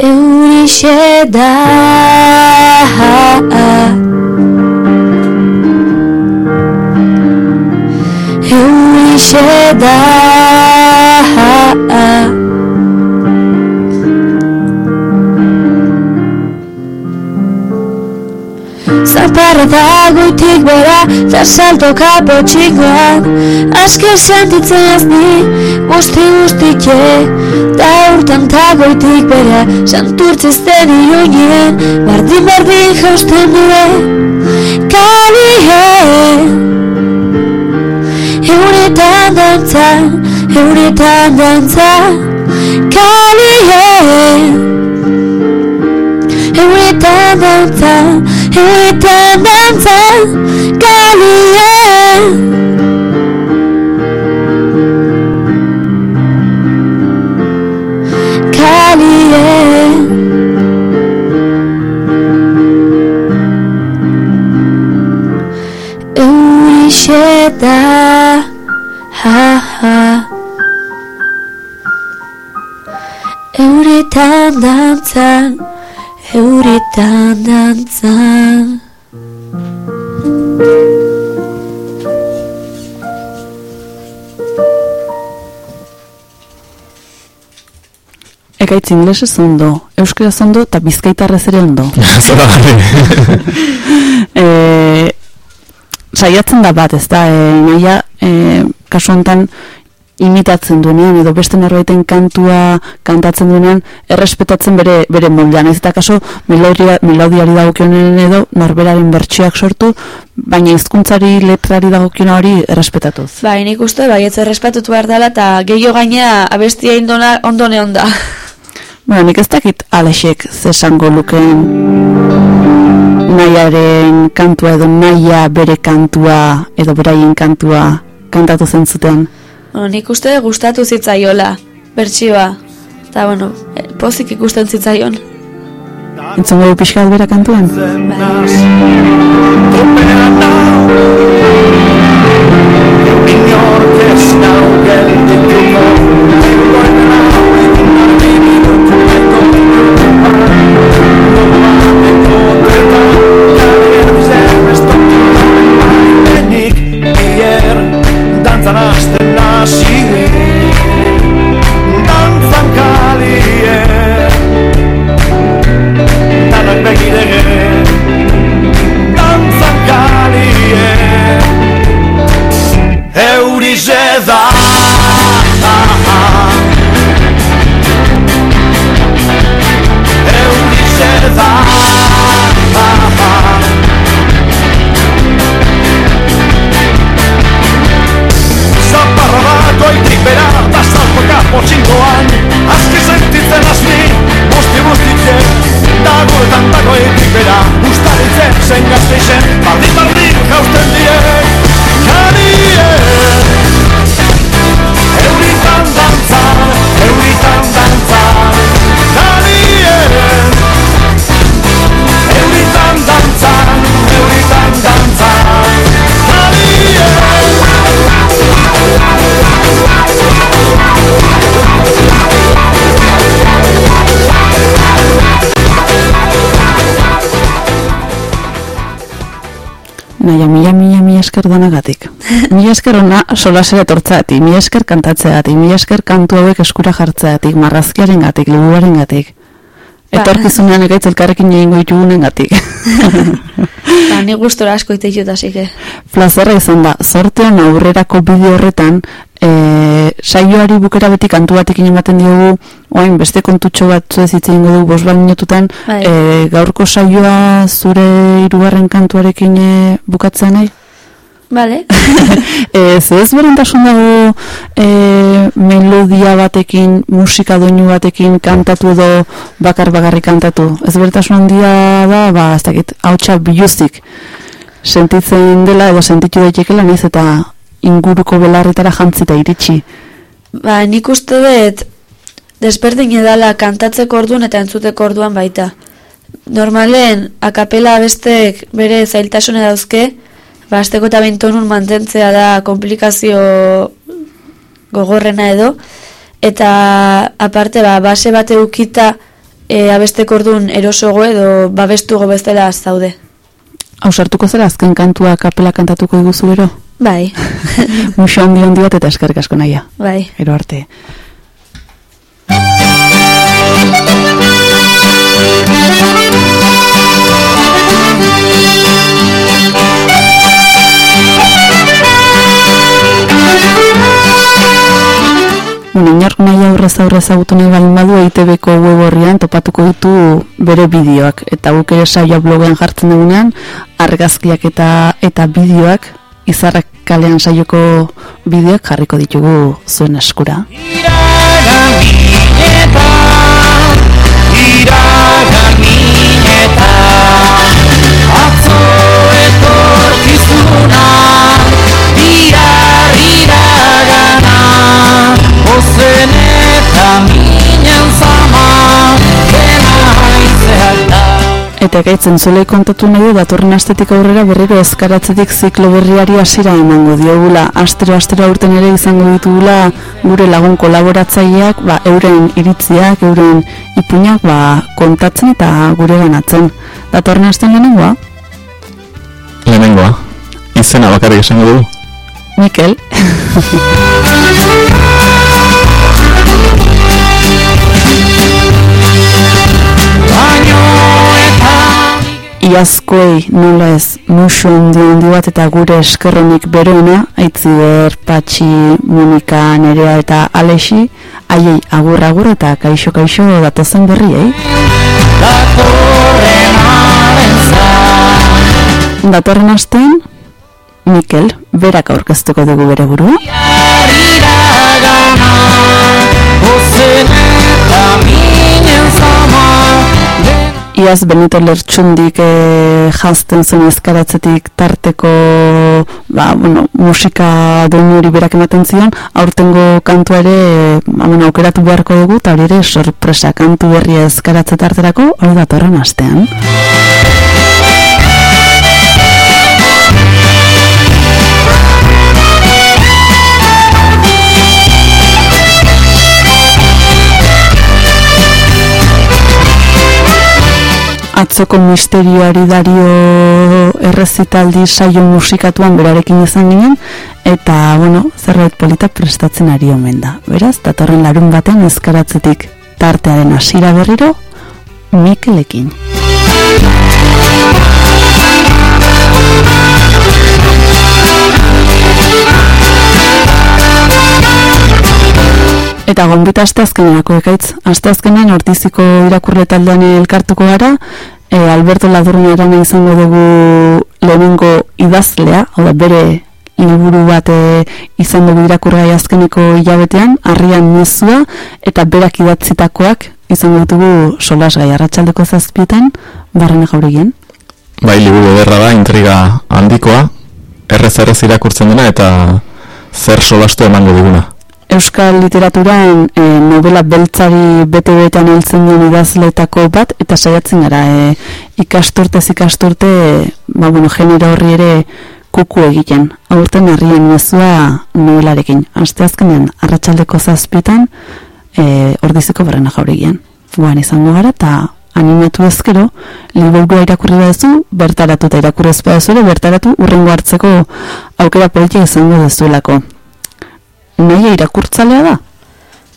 Eurixe da Eurixe da Zaparra da goitik bera Ta salto kapo txingoan Aske sentitzen ez ni Guzti guztike Ta urtan ta goitik bera Santurtzizten ioinen Bardin bardin jausten dure Kalie Euretan dantza Euretan dantza Kalie Euretan dantza Euretan dantza Kalie. Eurixe da Ha ha. Euretan dantzan Euretan dantzan Ekaitz inglesez ondo, euskaraz ondo eta bizkaitarrez ere ondo. Zora e, saiatzen da bat, ez da, e, naia, e, kasu honetan imitatzen duenean, edo beste norbaiten kantua kantatzen duenean, errespetatzen bere, bere moldean. Ez eta kaso, melodia, melodiari dagokionen edo, norberaren bertsioak sortu, baina hizkuntzari letrari dagokiona hori errespetatuz. Bai, nik uste, bai, ez errespetatu behar dela, eta gehiago gaina abestia indona ondone onda. Bueno, nik ez dakit Alexek zesango lukeen nahiaren kantua edo naia bere kantua edo beraien kantua kantatu zen zuten. Bueno, nik uste gustatu zitzaiola, bertsioa. Eta, bueno, eh, pozik ikusten zitzaion. Entzongo du pixka bat bera kantuan? Topean ざ Naia, mila, mila, mila esker danagatik. Mila esker ona solasera etortzeatik, mila esker kantatzeatik, mila esker kantu hauek eskura jartzeatik, marrazkiaren gatik, liburuaren gatik. Ba. Etorkizunean egaitz elkarrekin egingo ditugunen gatik. Ba, ni gustora asko ite jut. Plazerra izan da, sortean aurrerako bideo horretan, e, saioari bukera beti kantu batekin ematen diogu, oain beste kontutxo bat zuez hitz egingo dugu bos minututan, Bai. e, gaurko saioa zure hirugarren kantuarekin e, bukatzen nahi? Vale. e, ze ez berantasun dago e, melodia batekin, musika doinu batekin kantatu edo bakar bagarri kantatu. Ez berantasun handia da, ba, ez dakit, hautsa biluzik sentitzen dela edo sentitu daitekela naiz eta inguruko belarritara jantzita iritsi. Ba, nik uste dut desberdin edala kantatzeko orduan eta entzuteko orduan baita. Normalen, akapela bestek bere zailtasune dauzke, ba, azteko eta behin tonun mantentzea da komplikazio gogorrena edo, eta aparte, ba, base bate ukita e, abesteko orduan erosogo edo babestugo bezala zaude. Hausartuko zela azken kantua kapela kantatuko diguzu gero? Bai, Muxo handi handi bat eta eskerrik asko naia. bai. Gero arte. Bueno, inork nahi aurrez aurrez agutu nahi baldin badu EITB-ko web horrian topatuko ditu bere bideoak. Eta guk ere saioa blogean jartzen dugunean, argazkiak eta eta bideoak, izarrak kalean saioko bideoak jarriko ditugu zuen eskura. Iragamineta Atzo etorkizuna Bihar iragana Ozen eta minen Eta gaitzen zulei kontatu nahi du datorren astetik aurrera berriro eskaratzetik ziklo berriari hasiera emango diogula. Astero astero aurten ere izango ditugula gure lagun kolaboratzaileak, ba, euren iritziak, euren ipuinak ba, kontatzen eta gure ganatzen. Datorren astean lehenengoa, Lehenengoa, izena bakarrik esango dugu. Mikel. Iazkoei nola ez musu handi handi bat eta gure eskerronik beroena, aitziber, patxi, monika, nerea eta alexi, haiei agur agur eta kaixo kaixo datozen berriei. datorren arenza Datorren astean, Mikel, berak aurkeztuko dugu bere burua. iragana Ozen eta minen Iaz Benito Lertxundik e, jazten zuen ezkaratzetik tarteko ba, bueno, musika hori berak ematen zion, aurtengo kantua ere e, ba, bueno, aukeratu beharko dugu, eta hori ere sorpresa kantu berria ezkaratze tarterako, hori datorren astean. Atzoko misterioari dario errezitaldi saio musikatuan berarekin izan ginen, eta, bueno, zerbait politak prestatzen ari omen da. Beraz, datorren larun batean ezkaratzetik tartearen hasiera berriro, Mikelekin. Eta gonbita asteazkenerako ekaitz. Asteazkenen ortiziko irakurle taldean elkartuko gara, e, Alberto Ladurna erana izango dugu lehenengo idazlea, hau da bere liburu bat e, izan dugu irakurgai azkeneko hilabetean, harrian mezua, eta berak idatzitakoak izango ditugu solasgai arratsaldeko zazpietan, barrena jauregien. Bai, liburu ederra da, intriga handikoa, errez errez irakurtzen dena eta zer solastu emango diguna. Euskal literaturan e, novela beltzari bete betean heltzen duen idazletako bat, eta saiatzen gara e, ikasturtez ikasturte, e, ba, bueno, genero horri ere kuku egiten. Aurten herrien mezua novelarekin. Asteazkenean arratsaldeko zazpitan, e, ordiziko barrena jauregian. Guan izango gara, eta animatu ezkero, liburua irakurri duzu, bertaratu eta irakurri ez baduzu ere, bertaratu urrengo hartzeko aukera politia izango dezuelako. Nahi irakurtzalea da?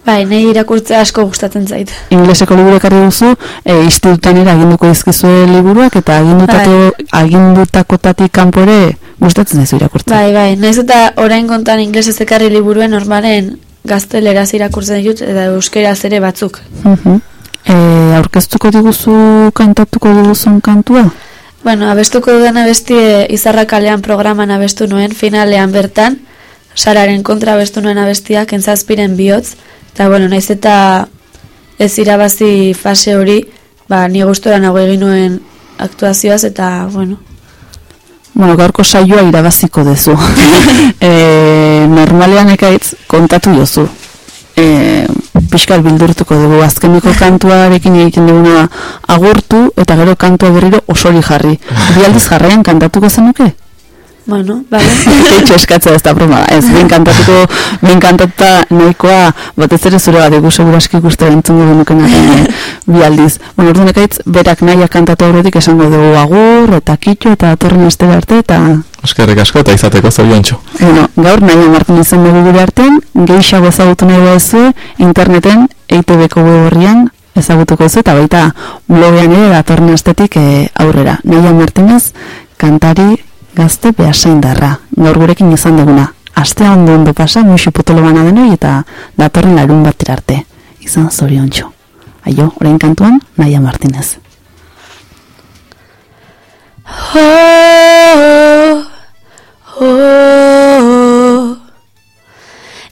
Bai, nahi irakurtzea asko gustatzen zait. Ingleseko liburu ekarri duzu, e, institutan ere aginduko dizkizue liburuak, eta agindutako, agindutakotatik kanpore gustatzen zaizu irakurtzea. Bai, bai, naiz eta orain kontan inglesez ekarri liburuen normalen gazteleraz irakurtzen ditut eta euskeraz ere batzuk. Mhm. E, aurkeztuko diguzu kantatuko diguzun kantua? Bueno, abestuko dudan abestie izarra kalean programan abestu nuen, finalean bertan, sararen kontra abestu nuen abestiak entzazpiren bihotz, eta bueno, naiz eta ez irabazi fase hori, ba, ni gustora nago egin nuen aktuazioaz, eta bueno, Bueno, gaurko saioa irabaziko duzu. e, normalean ekaitz kontatu jozu. E, pixkal bildurtuko dugu azkeniko kantuarekin egiten duguna agurtu eta gero kantua berriro osori jarri. Bi aldiz jarraian kantatuko zenuke? Bueno, bale. Eitxo eskatzea ez da broma. Ez, ben kantatuko, ben kantatuta nahikoa, batez ere zure bat, egu seguraski ikuste entzungo genuken arren, bi aldiz. Bueno, orduan ekaitz, berak nahiak kantatu aurretik esango dugu agur, eta kitxo, eta atorren astera arte, eta Eskerrik asko eta izateko zoriontxo. Bueno, gaur nahi amartin izan dugu gure artean, gehiago ezagutu nahi duzu, interneten, EITB-ko web horrian, ezagutuko duzu, eta baita blogean ere datorren astetik eh, aurrera. Nahi Martinez, kantari gazte behasaindarra, gaur gurekin izan duguna. Astea ondo ondo pasa, muixu potolo bana denoi, eta datorren larun bat arte. Izan zoriontxo. Aio, orain kantuan, Naia Martinez. Oh, oh,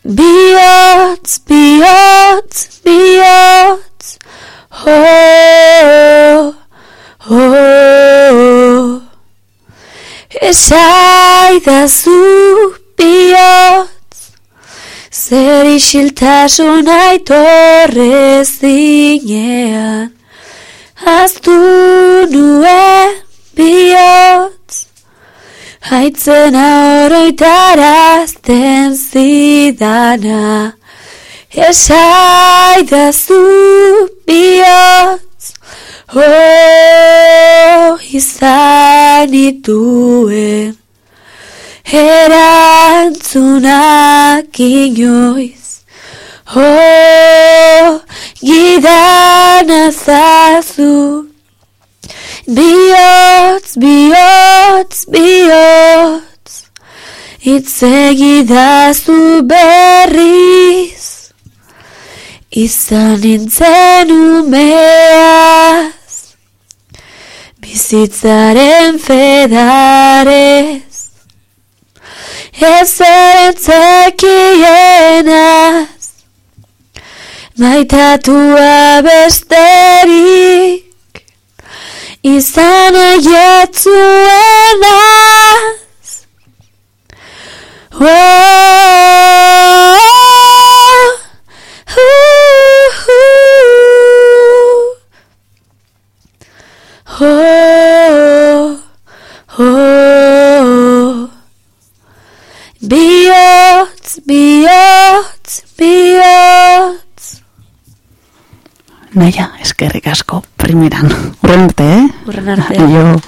bihotz, bihotz, bihotz, oh, oh, esaidazu bihotz, zer isiltasun aitorrez dinean, Aztu nuen bihotz. Haitzena oroitarazten zidana. Esaidazu bihotz Oh, izan ituen Erantzunak inoiz. Oh, gidana zazu Bihotz, bihotz, bihotz. Itzegidazu berriz. Izan nintzen umeaz Bizitzaren fedarez Ez entzekienaz Maitatua besterik Izan aietzuenaz Oh, uh, uh, oh, oh, Bihotz, bihotz, bihotz Naia, eskerrik asko, primeran. Urren arte, eh? Urren arte. Aio.